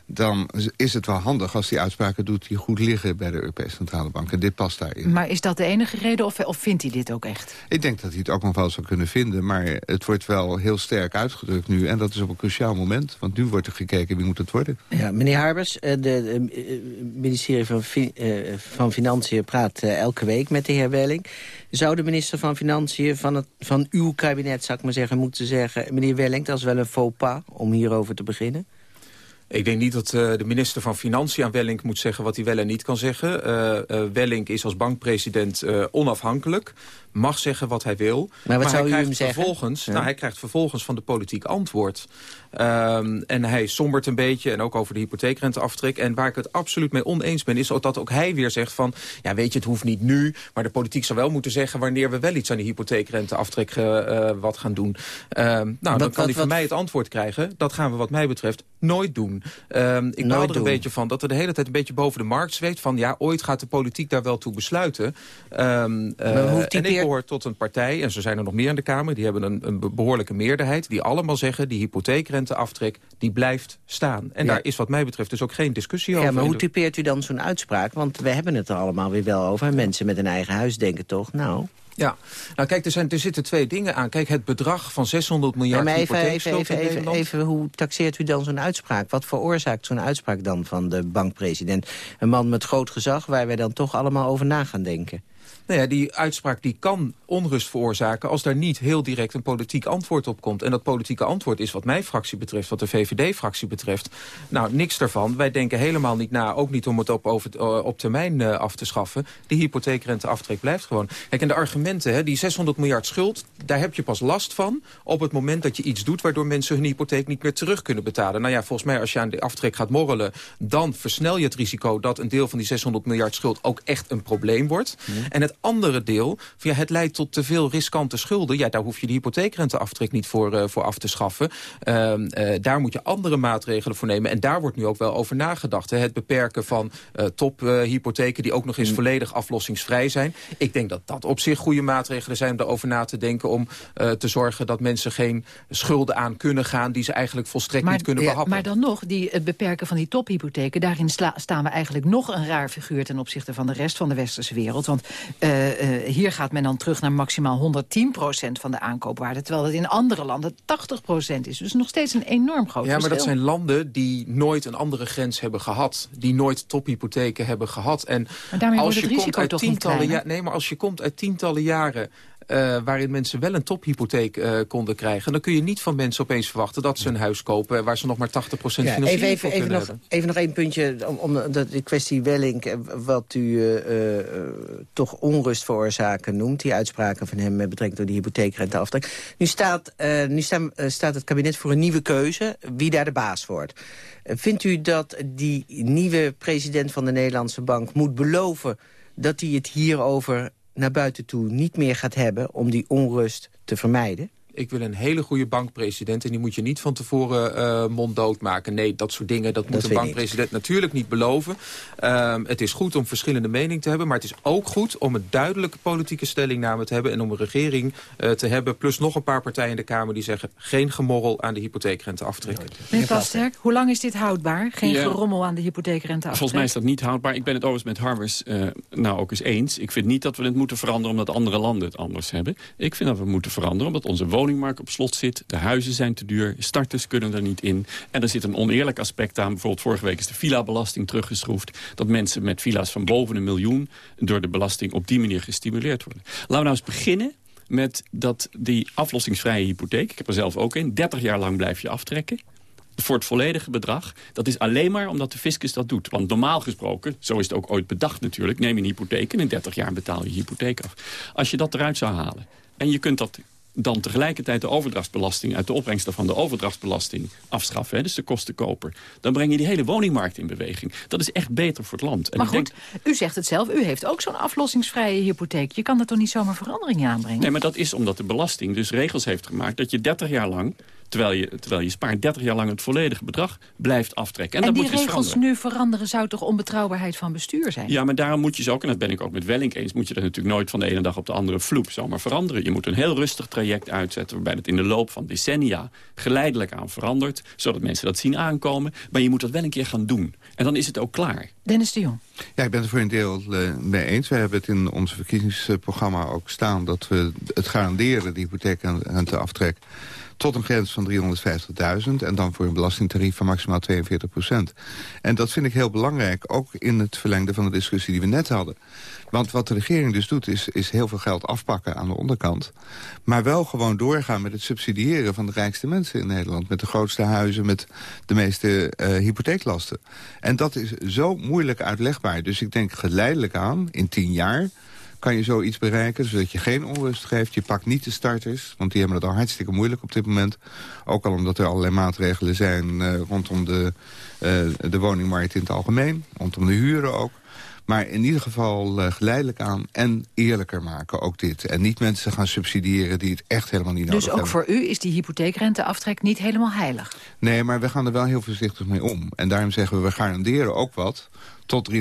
dan is het wel handig als hij uitspraken doet die goed liggen bij de Europese Centrale Bank. En dit past daarin. Maar is dat de enige reden of, of vindt hij dit ook echt? Ik denk dat hij het ook nog wel zou kunnen vinden. Maar het wordt wel heel sterk uitgedrukt nu. En dat is op een cruciaal moment. Want nu wordt er gekeken wie moet het worden. Ja, meneer Harbers, eh, de, de, eh, ministerie van, eh, van Financiën praat eh, elke week met de heer Welling. Zou de minister van Financiën van, het, van uw kabinet, zou ik maar zeggen, moeten zeggen... meneer Welling, dat is wel een faux pas om hierover te beginnen? Ik denk niet dat eh, de minister van Financiën aan Wellink moet zeggen wat hij wel en niet kan zeggen. Eh, Wellink is als bankpresident onafhankelijk, mag zeggen wat hij wil. Maar wat zou hij u krijgt hem zeggen? Vervolgens, Ja. nou, hij krijgt vervolgens van de politiek antwoord. Ehm, en hij sombert een beetje, en ook over de hypotheekrenteaftrek. En waar ik het absoluut mee oneens ben, is dat ook hij weer zegt van... ja, weet je, het hoeft niet nu, maar de politiek zou wel moeten zeggen... wanneer we wel iets aan die hypotheekrenteaftrek eh, eh, wat gaan doen. Ehm, nou, dan wat- kan hij van wat- mij het antwoord krijgen. Dat gaan we wat mij betreft nooit doen. Ehm, ik baal er een beetje van dat er de hele tijd een beetje boven de markt zweeft... van ja, ooit gaat de politiek daar wel toe besluiten. Eh, Maar hoe typeert- tot een partij, en zo zijn er nog meer in de Kamer... die hebben een, een be- behoorlijke meerderheid... die allemaal zeggen, die hypotheekrenteaftrek, die blijft staan. En Ja. daar is wat mij betreft dus ook geen discussie over. Ja, maar hoe typeert u dan zo'n uitspraak? Want we hebben het er allemaal weer wel over. En mensen met een eigen huis denken toch, nou... Ja, nou kijk, er, zijn, er zitten twee dingen aan. Kijk, het bedrag van 600 Ja, miljard maar even, even, even, in even, Nederland... even, hoe taxeert u dan zo'n uitspraak? Wat veroorzaakt zo'n uitspraak dan van de bankpresident? Een man met groot gezag waar wij dan toch allemaal over na gaan denken. Nou ja, die uitspraak die kan onrust veroorzaken... als daar niet heel direct een politiek antwoord op komt. En dat politieke antwoord is wat mijn fractie betreft... wat de VVD-fractie betreft, nou, niks daarvan. Wij denken helemaal niet na, ook niet om het op, over, uh, op termijn uh, af te schaffen. De hypotheekrenteaftrek blijft gewoon. Kijk, en de argumenten, hè, die 600 miljard schuld... daar heb je pas last van op het moment dat je iets doet... waardoor mensen hun hypotheek niet meer terug kunnen betalen. Nou ja, volgens mij als je aan de aftrek gaat morrelen... dan versnel je het risico dat een deel van die 600 miljard schuld... ook echt een probleem wordt. Mm. En het andere deel, ja, het leidt tot te veel riskante schulden. Ja, daar hoef je de hypotheekrenteaftrek niet voor, uh, voor af te schaffen. Uh, uh, daar moet je andere maatregelen voor nemen. En daar wordt nu ook wel over nagedacht. Hè. Het beperken van uh, tophypotheken die ook nog eens mm. volledig aflossingsvrij zijn. Ik denk dat dat op zich goede maatregelen zijn om daarover na te denken... om te zorgen dat mensen geen schulden aan kunnen gaan... die ze eigenlijk volstrekt maar, niet kunnen behappen. Maar dan nog, die, het beperken van die tophypotheken... daarin staan we eigenlijk nog een raar figuur... ten opzichte van de rest van de westerse wereld. Want uh, uh, hier gaat men dan terug naar maximaal 110% van de aankoopwaarde... terwijl dat in andere landen 80% is. Dus nog steeds een enorm groot Ja, maar verschil. dat zijn landen die nooit een andere grens hebben gehad. Die nooit tophypotheken hebben gehad. En maar daarmee als wordt het je risico komt uit toch tientallen ja, Nee, maar als je komt uit tientallen jaren... Uh, waarin mensen wel een tophypotheek uh, konden krijgen... dan kun je niet van mensen opeens verwachten dat ze een huis kopen... waar ze nog maar 80 Ja, financiering even, even, voor even, kunnen nog, hebben. even nog één puntje om, om de, de kwestie Wellink... eh, wat u uh, uh, toch onrust veroorzaken noemt. Die uitspraken van hem met betrekking tot die hypotheekrenteaftrek. Nu, staat, uh, nu uh, staat het kabinet voor een nieuwe keuze... wie daar de baas wordt. Uh, vindt u dat die nieuwe president van de Nederlandse Bank moet beloven... dat hij het hierover naar buiten toe niet meer gaat hebben... om die onrust te vermijden? Ik wil een hele goede bankpresident... en die moet je niet van tevoren uh, monddood maken. Nee, dat soort dingen, dat, dat moet een bankpresident natuurlijk niet beloven. Um, het is goed om verschillende meningen te hebben... maar het is ook goed om een duidelijke politieke stellingname te hebben... en om een regering uh, te hebben, plus nog een paar partijen in de Kamer... die zeggen, geen gemorrel aan de hypotheekrente aftrekken. Meneer Plasterk, hoe lang is dit houdbaar? Geen ja. gerommel aan de hypotheekrente Volgens mij is dat niet houdbaar. Ik ben het overigens met Harvers uh, nou ook eens eens. Ik vind niet dat we het moeten veranderen... omdat andere landen het anders hebben. Ik vind dat we moeten veranderen omdat onze woning woningmarkt op slot zit. De huizen zijn te duur. Starters kunnen er niet in. En er zit een oneerlijk aspect aan. Bijvoorbeeld vorige week is de villa-belasting teruggeschroefd. Dat mensen met villa's van boven een miljoen... door de belasting op die manier gestimuleerd worden. Laten we nou eens beginnen met dat die aflossingsvrije hypotheek... ik heb er zelf ook een, 30 jaar lang blijf je aftrekken voor het volledige bedrag. Dat is alleen maar omdat de fiscus dat doet. Want normaal gesproken, zo is het ook ooit bedacht natuurlijk... neem je een hypotheek en in 30 jaar betaal je hypotheek af. Als je dat eruit zou halen en je kunt dat dan tegelijkertijd de overdrachtsbelasting... uit de opbrengsten van de overdrachtsbelasting afschaffen. Hè, dus de kostenkoper. Dan breng je die hele woningmarkt in beweging. Dat is echt beter voor het land. En maar goed, denk, u zegt het zelf. U heeft ook zo'n aflossingsvrije hypotheek. Je kan er toch niet zomaar verandering in aanbrengen? Nee, maar dat is omdat de belasting dus regels heeft gemaakt... dat je 30 jaar lang terwijl je, terwijl je spaart 30 jaar lang het volledige bedrag blijft aftrekken. En, en dat die moet je regels veranderen. nu veranderen zou toch onbetrouwbaarheid van bestuur zijn? Ja, maar daarom moet je ze ook, en dat ben ik ook met Wellink eens... moet je dat natuurlijk nooit van de ene dag op de andere vloep zomaar veranderen. Je moet een heel rustig traject uitzetten... waarbij het in de loop van decennia geleidelijk aan verandert... zodat mensen dat zien aankomen. Maar je moet dat wel een keer gaan doen. En dan is het ook klaar. Dennis de Jong. Ja, ik ben het voor een deel uh, mee eens. We hebben het in ons verkiezingsprogramma ook staan... dat we het garanderen, de hypotheek en rente aftrek tot een grens van 350.000 en dan voor een belastingtarief van maximaal 42 procent. En dat vind ik heel belangrijk, ook in het verlengde van de discussie die we net hadden. Want wat de regering dus doet, is, is heel veel geld afpakken aan de onderkant. Maar wel gewoon doorgaan met het subsidiëren van de rijkste mensen in Nederland. Met de grootste huizen, met de meeste uh, hypotheeklasten. En dat is zo moeilijk uitlegbaar. Dus ik denk geleidelijk aan, in tien jaar kan je zoiets bereiken, zodat je geen onrust geeft. Je pakt niet de starters, want die hebben het al hartstikke moeilijk op dit moment. Ook al omdat er allerlei maatregelen zijn uh, rondom de, uh, de woningmarkt in het algemeen. Rondom de huren ook. Maar in ieder geval uh, geleidelijk aan en eerlijker maken, ook dit. En niet mensen gaan subsidiëren die het echt helemaal niet nodig dus ook hebben. voor u is die hypotheekrenteaftrek niet helemaal heilig? Nee, maar we gaan er wel heel voorzichtig mee om. En daarom zeggen we, we garanderen ook wat. Tot 350.000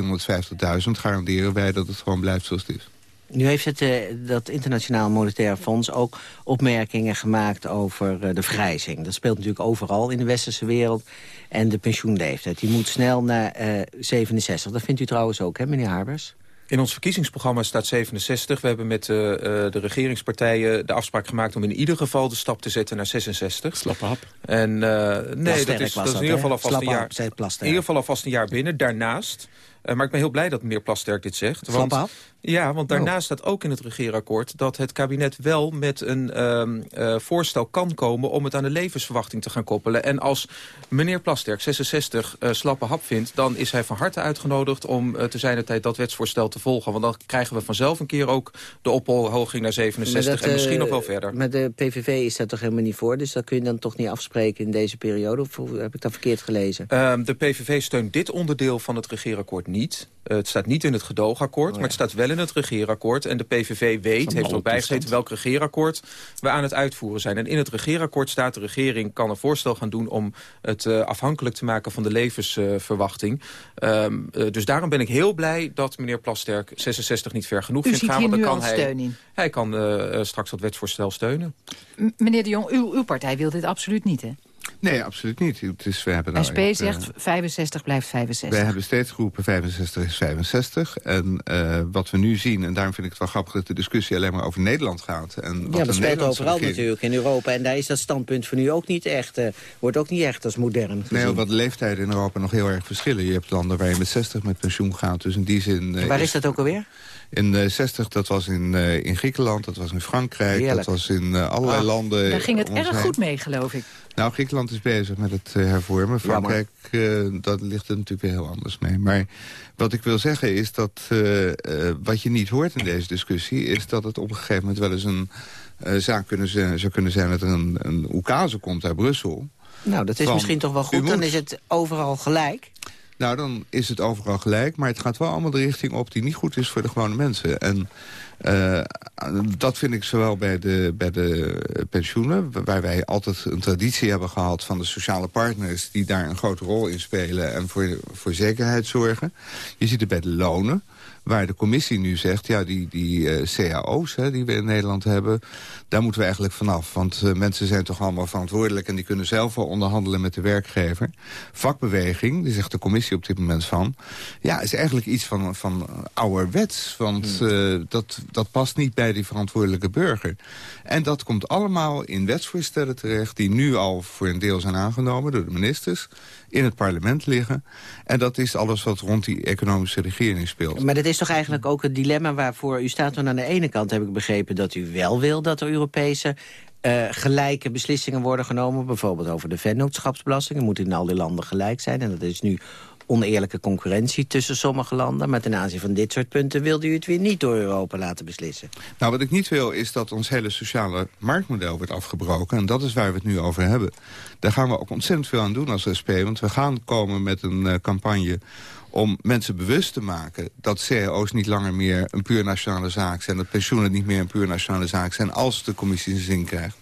garanderen wij dat het gewoon blijft zoals het is. Nu heeft het, uh, dat Internationaal Monetair Fonds ook opmerkingen gemaakt over uh, de vergrijzing. Dat speelt natuurlijk overal in de westerse wereld. En de pensioenleeftijd, die moet snel naar uh, 67. Dat vindt u trouwens ook, hè, meneer Harbers? In ons verkiezingsprogramma staat 67. We hebben met uh, de regeringspartijen de afspraak gemaakt... om in ieder geval de stap te zetten naar 66. Slappe hap. En uh, nee, dat is, dat is in ieder geval alvast een jaar. In ieder geval alvast een jaar binnen. Daarnaast... Uh, maar ik ben heel blij dat meneer Plasterk dit zegt. Want? Ja, want daarnaast staat ook in het regeerakkoord... dat het kabinet wel met een ehm, eh, voorstel kan komen... om het aan de levensverwachting te gaan koppelen. En als meneer Plasterk 66 uh, slappe hap vindt... dan is hij van harte uitgenodigd om uh, te zijn de tijd dat wetsvoorstel te volgen. Want dan krijgen we vanzelf een keer ook de ophoging naar 67 en misschien nog wel verder. Maar de PVV is daar toch helemaal niet voor? Dus dat kun je dan toch niet afspreken in deze periode? Of heb ik dat verkeerd gelezen? Ehm, de PVV steunt dit onderdeel van het regeerakkoord niet. Het staat niet in het gedoogakkoord, oh, ja. maar het staat wel in het regeerakkoord. En de PVV weet, heeft ook bijgezeten welk regeerakkoord we aan het uitvoeren zijn. En in het regeerakkoord staat de regering kan een voorstel gaan doen... om het uh, afhankelijk te maken van de levensverwachting. Uh, um, uh, dus daarom ben ik heel blij dat meneer Plasterk 66 niet ver genoeg U vindt gaan. Want dan kan hij, steun in. hij kan uh, straks dat wetsvoorstel steunen. M meneer de Jong, uw, uw partij wil dit absoluut niet, hè? Nee, absoluut niet. Het is, we hebben nou SP echt, zegt uh, 65 blijft 65. Wij hebben steeds geroepen 65 is 65. En uh, wat we nu zien, en daarom vind ik het wel grappig... dat de discussie alleen maar over Nederland gaat. En wat ja, dat speelt overal regering... natuurlijk in Europa. En daar is dat standpunt van nu ook niet echt... Uh, wordt ook niet echt als modern gezien. Nee, wat de leeftijden in Europa nog heel erg verschillen. Je hebt landen waar je met 60 met pensioen gaat. Dus in die zin... Uh, waar is, is dat ook alweer? In uh, 60, dat was in, uh, in Griekenland, dat was in Frankrijk, Heerlijk. dat was in uh, allerlei ah, landen. Daar ging het erg heen. goed mee, geloof ik. Nou, Griekenland is bezig met het hervormen. Frankrijk, dat ligt er natuurlijk weer heel anders mee. Maar wat ik wil zeggen is dat wat je niet hoort in deze discussie... is dat het op een gegeven moment wel eens een zaak kunnen zijn, zou kunnen zijn... dat er een, een oekase komt uit Brussel. Nou, dat is van, misschien toch wel goed. Dan is het overal gelijk. Nou, dan is het overal gelijk. Maar het gaat wel allemaal de richting op die niet goed is voor de gewone mensen. En uh, dat vind ik zowel bij de, bij de pensioenen... waar wij altijd een traditie hebben gehad van de sociale partners... die daar een grote rol in spelen en voor, voor zekerheid zorgen. Je ziet het bij de lonen waar de commissie nu zegt... ja, die, die uh, cao's hè, die we in Nederland hebben, daar moeten we eigenlijk vanaf. Want uh, mensen zijn toch allemaal verantwoordelijk... en die kunnen zelf wel onderhandelen met de werkgever. Vakbeweging, die zegt de commissie op dit moment van... ja, is eigenlijk iets van, van ouderwets. Want uh, dat, dat past niet bij die verantwoordelijke burger. En dat komt allemaal in wetsvoorstellen terecht... die nu al voor een deel zijn aangenomen door de ministers in het parlement liggen. En dat is alles wat rond die economische regering speelt. Maar dat is toch eigenlijk ook het dilemma waarvoor u staat... want aan de ene kant heb ik begrepen dat u wel wil... dat er Europese uh, gelijke beslissingen worden genomen. Bijvoorbeeld over de vennootschapsbelasting. moet in al die landen gelijk zijn. En dat is nu oneerlijke concurrentie tussen sommige landen. Maar ten aanzien van dit soort punten wilde u het weer niet door Europa laten beslissen. Nou, wat ik niet wil is dat ons hele sociale marktmodel wordt afgebroken. En dat is waar we het nu over hebben. Daar gaan we ook ontzettend veel aan doen als SP. Want we gaan komen met een uh, campagne om mensen bewust te maken dat cao's niet langer meer een puur nationale zaak zijn. Dat pensioenen niet meer een puur nationale zaak zijn als de commissie zijn zin krijgt.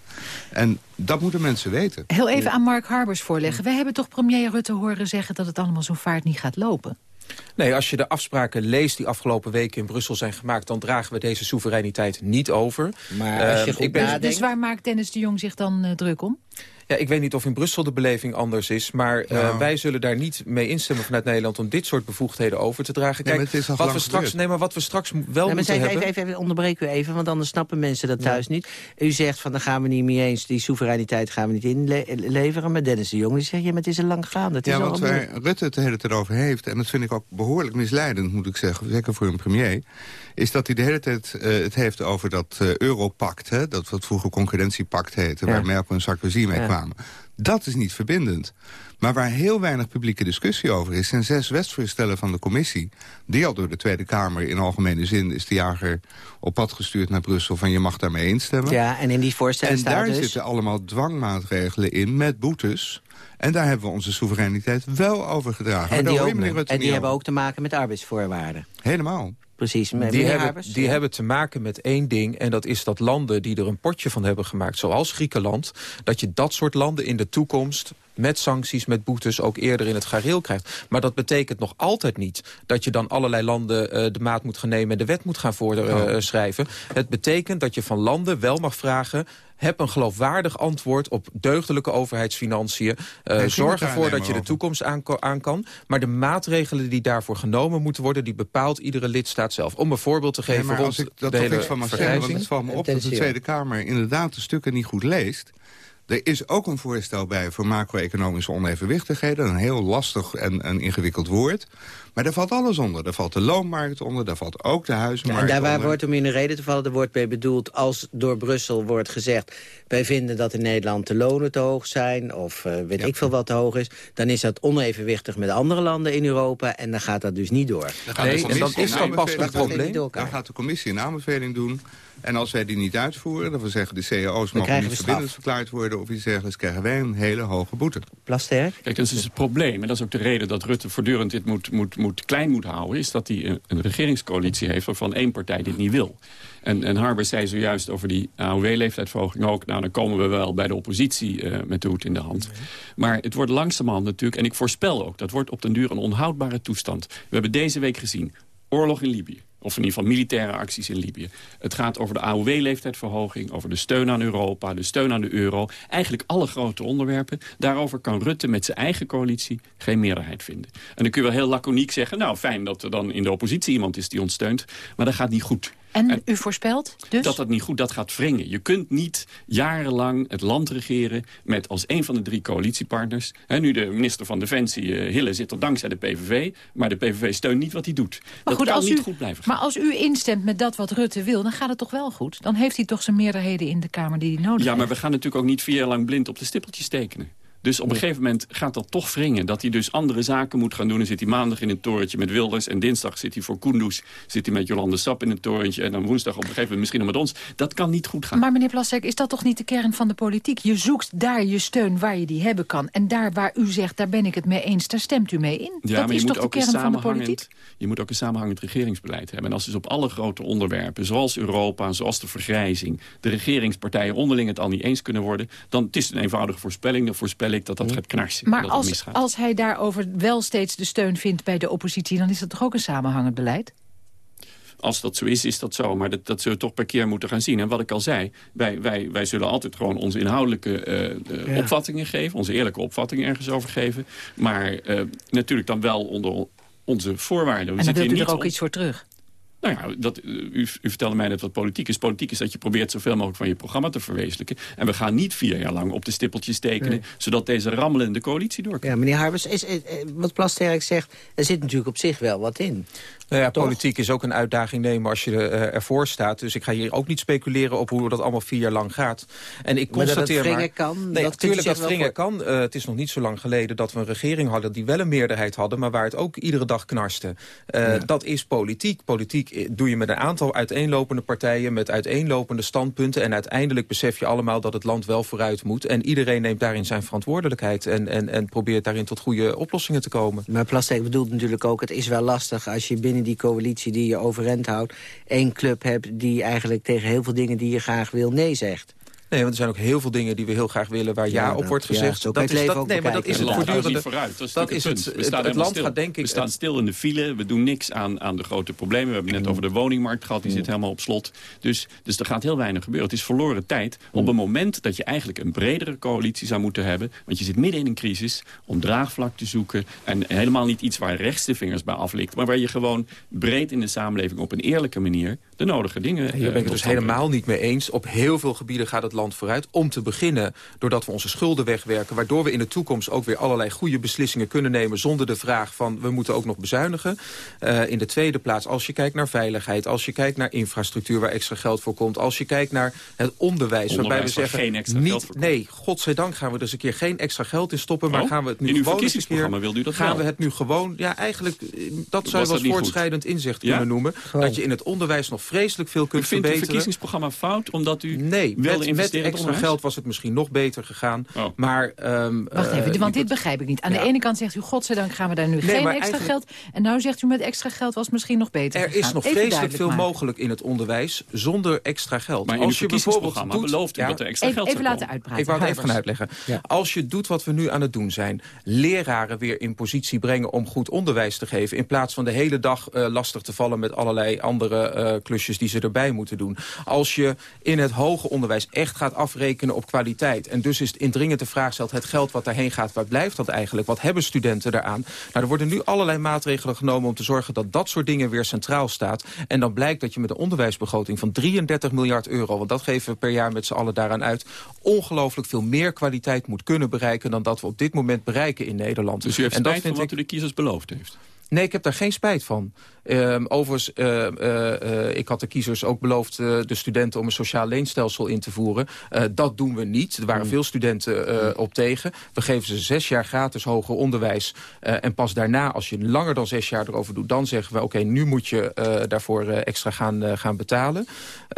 En dat moeten mensen weten. Heel even aan Mark Harbers voorleggen. Wij hebben toch premier Rutte horen zeggen dat het allemaal zo vaart niet gaat lopen? Nee, als je de afspraken leest die afgelopen weken in Brussel zijn gemaakt... dan dragen we deze soevereiniteit niet over. Maar als je uh, goed ik ben... nadenkt... Dus waar maakt Dennis de Jong zich dan uh, druk om? Ja, ik weet niet of in Brussel de beleving anders is... maar uh, Nou. wij zullen daar niet mee instemmen vanuit Nederland... om dit soort bevoegdheden over te dragen. Nee, Kijk, is al wat, we straks, nee, maar wat we straks wel Nee, maar moeten hebben... even, even, onderbreek u even, want anders snappen mensen dat thuis niet. U zegt van, daar gaan we niet mee eens, die soevereiniteit gaan we niet inleveren. Maar Dennis de Jong die zegt, ja, maar het is al lang gaande. Het is Ja, al want lang- waar Rutte het de hele tijd over heeft... en dat vind ik ook behoorlijk misleidend, moet ik zeggen... zeker voor een premier... is dat hij de hele tijd uh, het heeft over dat uh, Europact... Hè, dat wat vroeger concurrentiepact heette... Ja. waar Merkel en Sarkozy mee Ja. Kwamen. Dat is niet verbindend. Maar waar heel weinig publieke discussie over is... zijn zes wetsvoorstellen van de commissie... die al door de Tweede Kamer in algemene zin... is de jager op pad gestuurd naar Brussel... van je mag daarmee instemmen. Ja, en in die voorstellen En daar dus... zitten allemaal dwangmaatregelen in met boetes. En daar hebben we onze soevereiniteit wel over gedragen. En die, ook, en hebben ook te maken met arbeidsvoorwaarden. Helemaal. Precies. Die, hebben, Harbers, die ja. hebben te maken met één ding... en dat is dat landen die er een potje van hebben gemaakt... zoals Griekenland, dat je dat soort landen in de toekomst met sancties, met boetes ook eerder in het gareel krijgt. Maar dat betekent nog altijd niet dat je dan allerlei landen uh, de maat moet gaan nemen... en de wet moet gaan voorschrijven. Uh, het betekent dat je van landen wel mag vragen... Heb een geloofwaardig antwoord op deugdelijke overheidsfinanciën. Uh, ging zorg ervoor dat je de toekomst aan, aan kan. Maar de maatregelen die daarvoor genomen moeten worden... die bepaalt iedere lidstaat zelf. Om een voorbeeld te Nee, geven maar rond als ik dat de toch hele iets van mag zeggen... want vergrijzing. het valt me op dat de Tweede Kamer inderdaad de stukken niet goed leest... Er is ook een voorstel bij voor macro-economische onevenwichtigheden. Een heel lastig en, en ingewikkeld woord. Maar daar valt alles onder. Daar valt de loonmarkt onder, daar valt ook de huizenmarkt en daar waar onder. wordt om in de reden te vallen, er wordt bij bedoeld... als door Brussel wordt gezegd... wij vinden dat in Nederland de lonen te hoog zijn... of uh, weet ik veel wat te hoog is... dan is dat onevenwichtig met andere landen in Europa... en dan gaat dat dus niet door. Nee, en dan is dat pas een probleem. Dan gaat de commissie een aanbeveling doen... En als wij die niet uitvoeren, dat we zeggen de cao's mogen niet verbindend verklaard worden of iets dergelijks, krijgen wij een hele hoge boete. Plasterk? Kijk, dat is het probleem. En dat is ook de reden dat Rutte voortdurend dit moet, moet, moet klein moet houden. Is dat hij een, een regeringscoalitie heeft waarvan één partij dit niet wil. En, en Harber zei zojuist over die AOW-leeftijdsverhoging ook... nou, dan komen we wel bij de oppositie uh, met de hoed in de hand. Maar het wordt langzamerhand natuurlijk... en ik voorspel ook, dat wordt op den duur een onhoudbare toestand. We hebben deze week gezien, oorlog in Libië. Of in ieder geval militaire acties in Libië. Het gaat over de AOW-leeftijdverhoging, over de steun aan Europa, de steun aan de euro. Eigenlijk alle grote onderwerpen. Daarover kan Rutte met zijn eigen coalitie geen meerderheid vinden. En dan kun je wel heel laconiek zeggen... nou, fijn dat er dan in de oppositie iemand is die ons steunt. Maar dat gaat niet goed. En, u voorspelt dus? Dat dat niet goed, dat gaat wringen. Je kunt niet jarenlang het land regeren met als een van de drie coalitiepartners. He, nu de minister van Defensie, uh, Hille, zit er dankzij de PVV. Maar de PVV steunt niet wat hij doet. Maar dat goed, kan als niet u, goed blijven gaan. Maar als u instemt met dat wat Rutte wil, dan gaat het toch wel goed? Dan heeft hij toch zijn meerderheden in de Kamer die hij nodig heeft? Ja, maar we gaan natuurlijk ook niet vier jaar lang blind op de stippeltjes tekenen. Dus op een gegeven moment gaat dat toch wringen. Dat hij dus andere zaken moet gaan doen. Dan zit hij maandag in een torentje met Wilders. En dinsdag zit hij voor Kunduz. Zit hij met Jolande Sap in een torentje. En dan woensdag op een gegeven moment misschien nog met ons. Dat kan niet goed gaan. Maar meneer Plastek, is dat toch niet de kern van de politiek? Je zoekt daar je steun waar je die hebben kan. En daar waar u zegt, daar ben ik het mee eens, daar stemt u mee in. Ja, dat maar is je toch moet ook de kern een van de politiek? Je moet ook een samenhangend regeringsbeleid hebben. En als dus op alle grote onderwerpen, zoals Europa, zoals de vergrijzing... de regeringspartijen onderling het al niet eens kunnen worden... dan het is een eenvoudige voorspelling. Dan voorspel ik dat dat gaat knarsen. Maar dat als, als hij daarover wel steeds de steun vindt bij de oppositie... dan is dat toch ook een samenhangend beleid? Als dat zo is, is dat zo. Maar dat, dat zullen we toch per keer moeten gaan zien. En wat ik al zei, wij, wij, wij zullen altijd gewoon onze inhoudelijke uh, ja. opvattingen geven. Onze eerlijke opvattingen ergens over geven. Maar uh, natuurlijk dan wel onder onze voorwaarden. We en dan wilt u er ook iets voor terug? Nou ja, dat, u, u vertelde mij net wat politiek is. Politiek is dat je probeert zoveel mogelijk van je programma te verwezenlijken. En we gaan niet vier jaar lang op de stippeltjes tekenen... Nee. zodat deze rammelende coalitie doorkomt. Ja, meneer Harbers, is, is, wat Plasterk zegt... er zit natuurlijk op zich wel wat in. Nou ja, politiek is ook een uitdaging nemen als je uh, ervoor staat. Dus ik ga hier ook niet speculeren op hoe dat allemaal vier jaar lang gaat. En ik maar constateer dat het kan? Nee, dat natuurlijk dat wringen kan. Uh, het is nog niet zo lang geleden dat we een regering hadden... die wel een meerderheid hadden, maar waar het ook iedere dag knarste. Uh, ja. Dat is politiek. Politiek doe je met een aantal uiteenlopende partijen... met uiteenlopende standpunten. En uiteindelijk besef je allemaal dat het land wel vooruit moet. En iedereen neemt daarin zijn verantwoordelijkheid... en, en, en probeert daarin tot goede oplossingen te komen. Maar Plastek bedoelt natuurlijk ook... het is wel lastig als je binnen die coalitie die je overeind houdt... één club hebt die eigenlijk tegen heel veel dingen die je graag wil nee zegt. Nee, want er zijn ook heel veel dingen die we heel graag willen... waar ja, ja op wordt gezegd. Ja, dat, is dat, ook nee, maar dat is het voortdurende... vooruit. Dat is, dat is het, het, het, het land stil. gaat denk ik... We staan stil in de file, we doen niks aan, aan de grote problemen. We hebben net over de woningmarkt gehad, die zit helemaal op slot. Dus, dus er gaat heel weinig gebeuren. Het is verloren tijd op een moment dat je eigenlijk een bredere coalitie zou moeten hebben. Want je zit midden in een crisis om draagvlak te zoeken. En helemaal niet iets waar rechts de vingers bij aflikt. Maar waar je gewoon breed in de samenleving op een eerlijke manier de nodige dingen... Hier ben ik het dus helemaal niet mee eens. Op heel veel gebieden gaat het land vooruit. Om te beginnen doordat we onze schulden wegwerken... waardoor we in de toekomst ook weer allerlei goede beslissingen kunnen nemen... zonder de vraag van we moeten ook nog bezuinigen. Uh, in de tweede plaats, als je kijkt naar veiligheid... als je kijkt naar infrastructuur waar extra geld voor komt... als je kijkt naar het onderwijs, onderwijs waarbij we zeggen... geen extra niet, geld voor Nee, godzijdank gaan we er eens een keer geen extra geld in stoppen... maar oh, gaan we het nu in uw gewoon eens keer, wilde u dat gaan wel? we het nu gewoon... Ja, eigenlijk, dat zou je wel voortschrijdend inzicht Ja? kunnen noemen. Dat je in het onderwijs nog vreselijk veel U kunt vindt het verbeteren. verkiezingsprogramma fout omdat u Nee, wilde met, met extra onderwijs? geld was het misschien nog beter gegaan. Oh. Maar, um, Wacht uh, even, want dit begrijp ik niet. Aan Ja. de ene kant zegt u, godzijdank gaan we daar nu Nee, geen extra eigenlijk- geld. En nou zegt u, met extra geld was het misschien nog beter Er gegaan. is nog Even vreselijk veel maken. mogelijk in het onderwijs zonder extra geld. Maar Als je bijvoorbeeld doet, belooft u Ja, dat er extra Even, geld even laten uitpraten. Ik wou het even gaan uitleggen. Als je doet wat we nu aan het doen zijn... leraren weer in positie brengen om goed onderwijs te geven... in plaats van de hele dag eh, lastig te vallen met allerlei andere eh, klusjes die ze erbij moeten doen. Als je in het hoger onderwijs echt echt gaat afrekenen op kwaliteit. En dus is het indringend de vraag stelt, het geld wat daarheen gaat, waar blijft dat eigenlijk? Wat hebben studenten daaraan? Nou, er worden nu allerlei maatregelen genomen om te zorgen dat dat soort dingen weer centraal staat. En dan blijkt dat je met een onderwijsbegroting van 33 miljard euro, want dat geven we per jaar met z'n allen daaraan uit, ongelooflijk veel meer kwaliteit moet kunnen bereiken dan dat we op dit moment bereiken in Nederland. Dus u heeft en dat spijt van vind wat u de kiezers beloofd heeft? Nee, ik heb daar geen spijt van. Um, overigens, uh, uh, ik had de kiezers ook beloofd uh, de studenten om een sociaal leenstelsel in te voeren. dat doen we niet. Er waren mm. veel studenten mm. op tegen. We geven ze zes jaar gratis hoger onderwijs. en pas daarna, als je langer dan zes jaar erover doet... dan zeggen we, oké, okay, nu moet je daarvoor extra gaan, gaan betalen.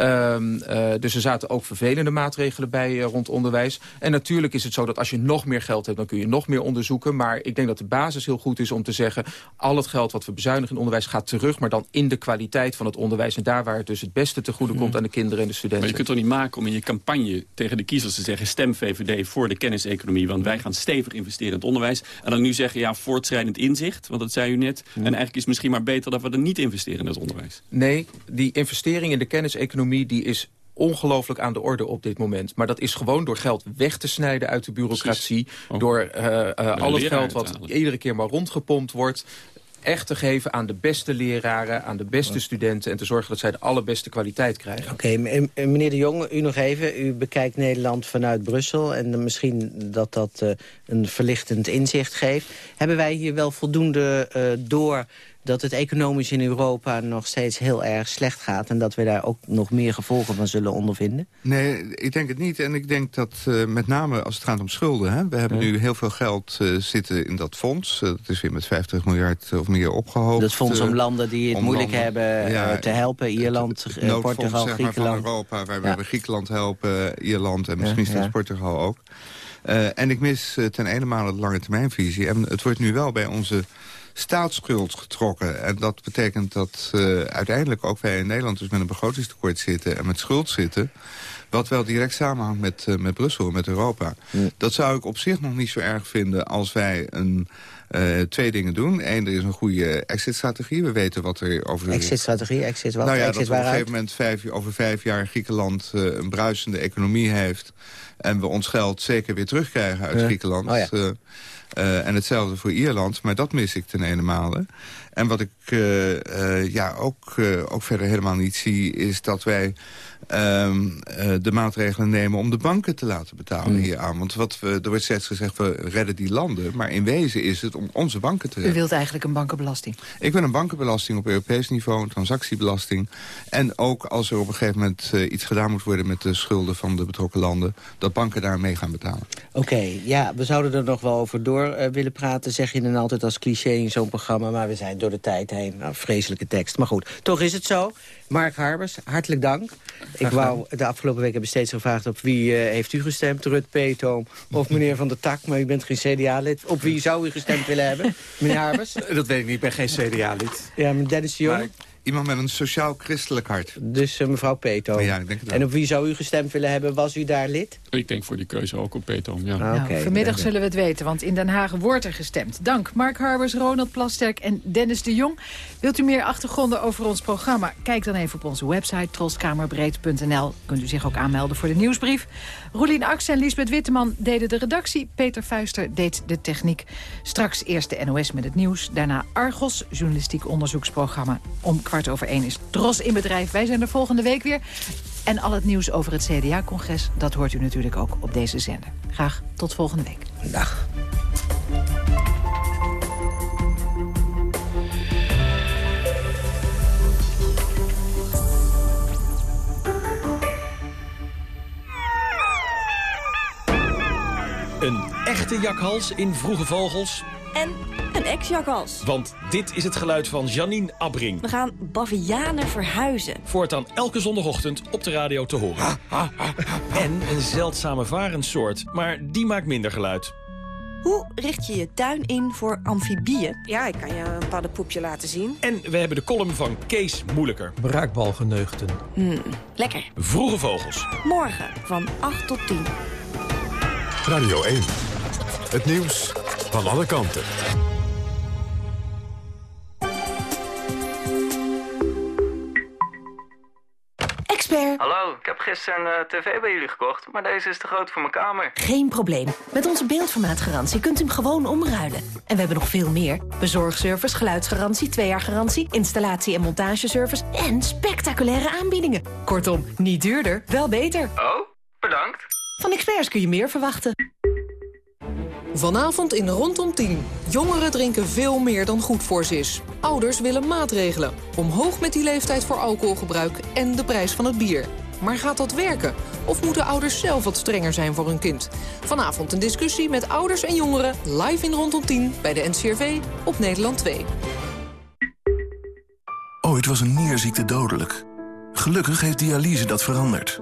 Um, dus er zaten ook vervelende maatregelen bij rond onderwijs. En natuurlijk is het zo dat als je nog meer geld hebt... dan kun je nog meer onderzoeken. Maar ik denk dat de basis heel goed is om te zeggen... al het geld wat we bezuinigen in onderwijs gaat terug... maar dan in de kwaliteit van het onderwijs. En daar waar het dus het beste te goede komt aan de kinderen en de studenten. Maar je kunt toch niet maken om in je campagne tegen de kiezers te zeggen... stem VVD voor de kenniseconomie, want wij gaan stevig investeren in het onderwijs. En dan nu zeggen, ja, voortschrijdend inzicht, want dat zei u net. En eigenlijk is het misschien maar beter dat we er niet investeren in het onderwijs. Nee, die investering in de kenniseconomie die is ongelooflijk aan de orde op dit moment. Maar dat is gewoon door geld weg te snijden uit de bureaucratie. Oh. Door uh, uh, al het geld wat iedere keer maar rondgepompt wordt echt te geven aan de beste leraren, aan de beste studenten... en te zorgen dat zij de allerbeste kwaliteit krijgen. Oké, meneer de Jong, u nog even. U bekijkt Nederland vanuit Brussel... en misschien dat dat uh, een verlichtend inzicht geeft. Hebben wij hier wel voldoende uh, door dat het economisch in Europa nog steeds heel erg slecht gaat... en dat we daar ook nog meer gevolgen van zullen ondervinden? Nee, ik denk het niet. En ik denk dat uh, met name als het gaat om schulden... Hè, we hebben nu heel veel geld uh, zitten in dat fonds. Uh, dat is weer met 50 miljard of meer opgehoopt. Dat fonds om landen die het moeilijk landen, hebben ja, te helpen. Ierland, het, Portugal, zeg maar, Griekenland. van Europa, waar we Griekenland helpen, Ierland en misschien steeds Portugal ook. en ik mis ten ene maal de lange termijnvisie. En het wordt nu wel bij onze staatsschuld getrokken. En dat betekent dat uh, uiteindelijk ook wij in Nederland dus met een begrotingstekort zitten en met schuld zitten. Wat wel direct samenhangt met, uh, met Brussel, met Europa. Dat zou ik op zich nog niet zo erg vinden als wij een... Uh, twee dingen doen. Eén, er is een goede exit-strategie. We weten wat er over... Exit-strategie? Exit wat? Nou ja, exit dat op een gegeven moment vijf, over vijf jaar Griekenland uh, een bruisende economie heeft... en we ons geld zeker weer terugkrijgen uit ja. Griekenland... Oh ja. uh, uh, en hetzelfde voor Ierland, maar dat mis ik ten ene male. En wat ik uh, uh, ja, ook, ook verder helemaal niet zie... is dat wij uh, de maatregelen nemen om de banken te laten betalen mm. hier aan. Want wat we, er wordt steeds gezegd, we redden die landen. Maar in wezen is het om onze banken te redden. U wilt eigenlijk een bankenbelasting? Ik wil een bankenbelasting op Europees niveau, een transactiebelasting. En ook als er op een gegeven moment uh, iets gedaan moet worden... met de schulden van de betrokken landen, dat banken daar mee gaan betalen. Oké, okay, ja, we zouden er nog wel over door uh, willen praten. Zeg je dan altijd als cliché in zo'n programma. Maar we zijn door de tijd heen. Nou, vreselijke tekst. Maar goed, toch is het zo. Mark Harbers, hartelijk dank. Ik wou, de afgelopen week hebben steeds gevraagd op wie uh, heeft u gestemd? Rut Peetoom of <laughs> meneer Van der Tak, maar u bent geen CDA-lid. Op wie zou u gestemd willen hebben, meneer Harbers? <laughs> Dat weet ik niet, ik ben geen CDA-lid. Ja, maar Dennis de Jong? Iemand met een sociaal-christelijk hart. Dus uh, mevrouw Peto. Ja, ik denk het en op wie zou u gestemd willen hebben? Was u daar lid? Ik denk voor die keuze ook op Peto, ja. Ah, nou, vanmiddag zullen we het weten, want in Den Haag wordt er gestemd. Dank Mark Harbers, Ronald Plasterk en Dennis de Jong. Wilt u meer achtergronden over ons programma? Kijk dan even op onze website troskamerbreed.nl. Kunt u zich ook aanmelden voor de nieuwsbrief. Roelien Aks en Lisbeth Witteman deden de redactie. Peter Fuister deed de techniek. Straks eerst de NOS met het nieuws. Daarna Argos, journalistiek onderzoeksprogramma. Om kwart over één is Tros in bedrijf. Wij zijn er volgende week weer. En al het nieuws over het CDA-congres, dat hoort u natuurlijk ook op deze zender. Graag tot volgende week. Dag. Een echte jakhals in Vroege Vogels. En een ex-jakhals. Want dit is het geluid van Janine Abbring. We gaan bavianen verhuizen. Voortaan elke zondagochtend op de radio te horen. en een zeldzame varenssoort, maar die maakt minder geluid. Hoe richt je je tuin in voor amfibieën? Ja, ik kan je een paddenpoepje laten zien. En we hebben de column van Kees Moeilijker. Braakbalgeneugten. Mm, lekker. Vroege Vogels. Morgen van 8 tot 10. Radio 1. Het nieuws van alle kanten. Expert Hallo, ik heb gisteren een eh, tv bij jullie gekocht, maar deze is te groot voor mijn kamer. Geen probleem. Met onze beeldformaatgarantie kunt u hem gewoon omruilen. En we hebben nog veel meer. Bezorgservice, geluidsgarantie, twee jaar garantie... installatie- en montageservice en spectaculaire aanbiedingen. Kortom, niet duurder, wel beter. Oh, bedankt. Van experts kun je meer verwachten. Vanavond in Rondom 10. Jongeren drinken veel meer dan goed voor ze is. Ouders willen maatregelen. Omhoog met die leeftijd voor alcoholgebruik en de prijs van het bier. Maar gaat dat werken? Of moeten ouders zelf wat strenger zijn voor hun kind? Vanavond een discussie met ouders en jongeren live in Rondom 10 bij de NCRV op Nederland 2. Ooit was een nierziekte dodelijk. Gelukkig heeft dialyse dat veranderd.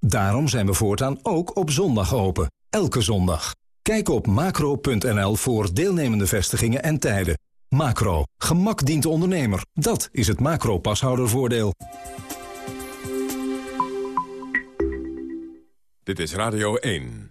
Daarom zijn we voortaan ook op zondag open. Elke zondag. Kijk op macro.nl voor deelnemende vestigingen en tijden. Macro. Gemak dient de ondernemer. Dat is het macro-pashoudervoordeel. Dit is Radio 1.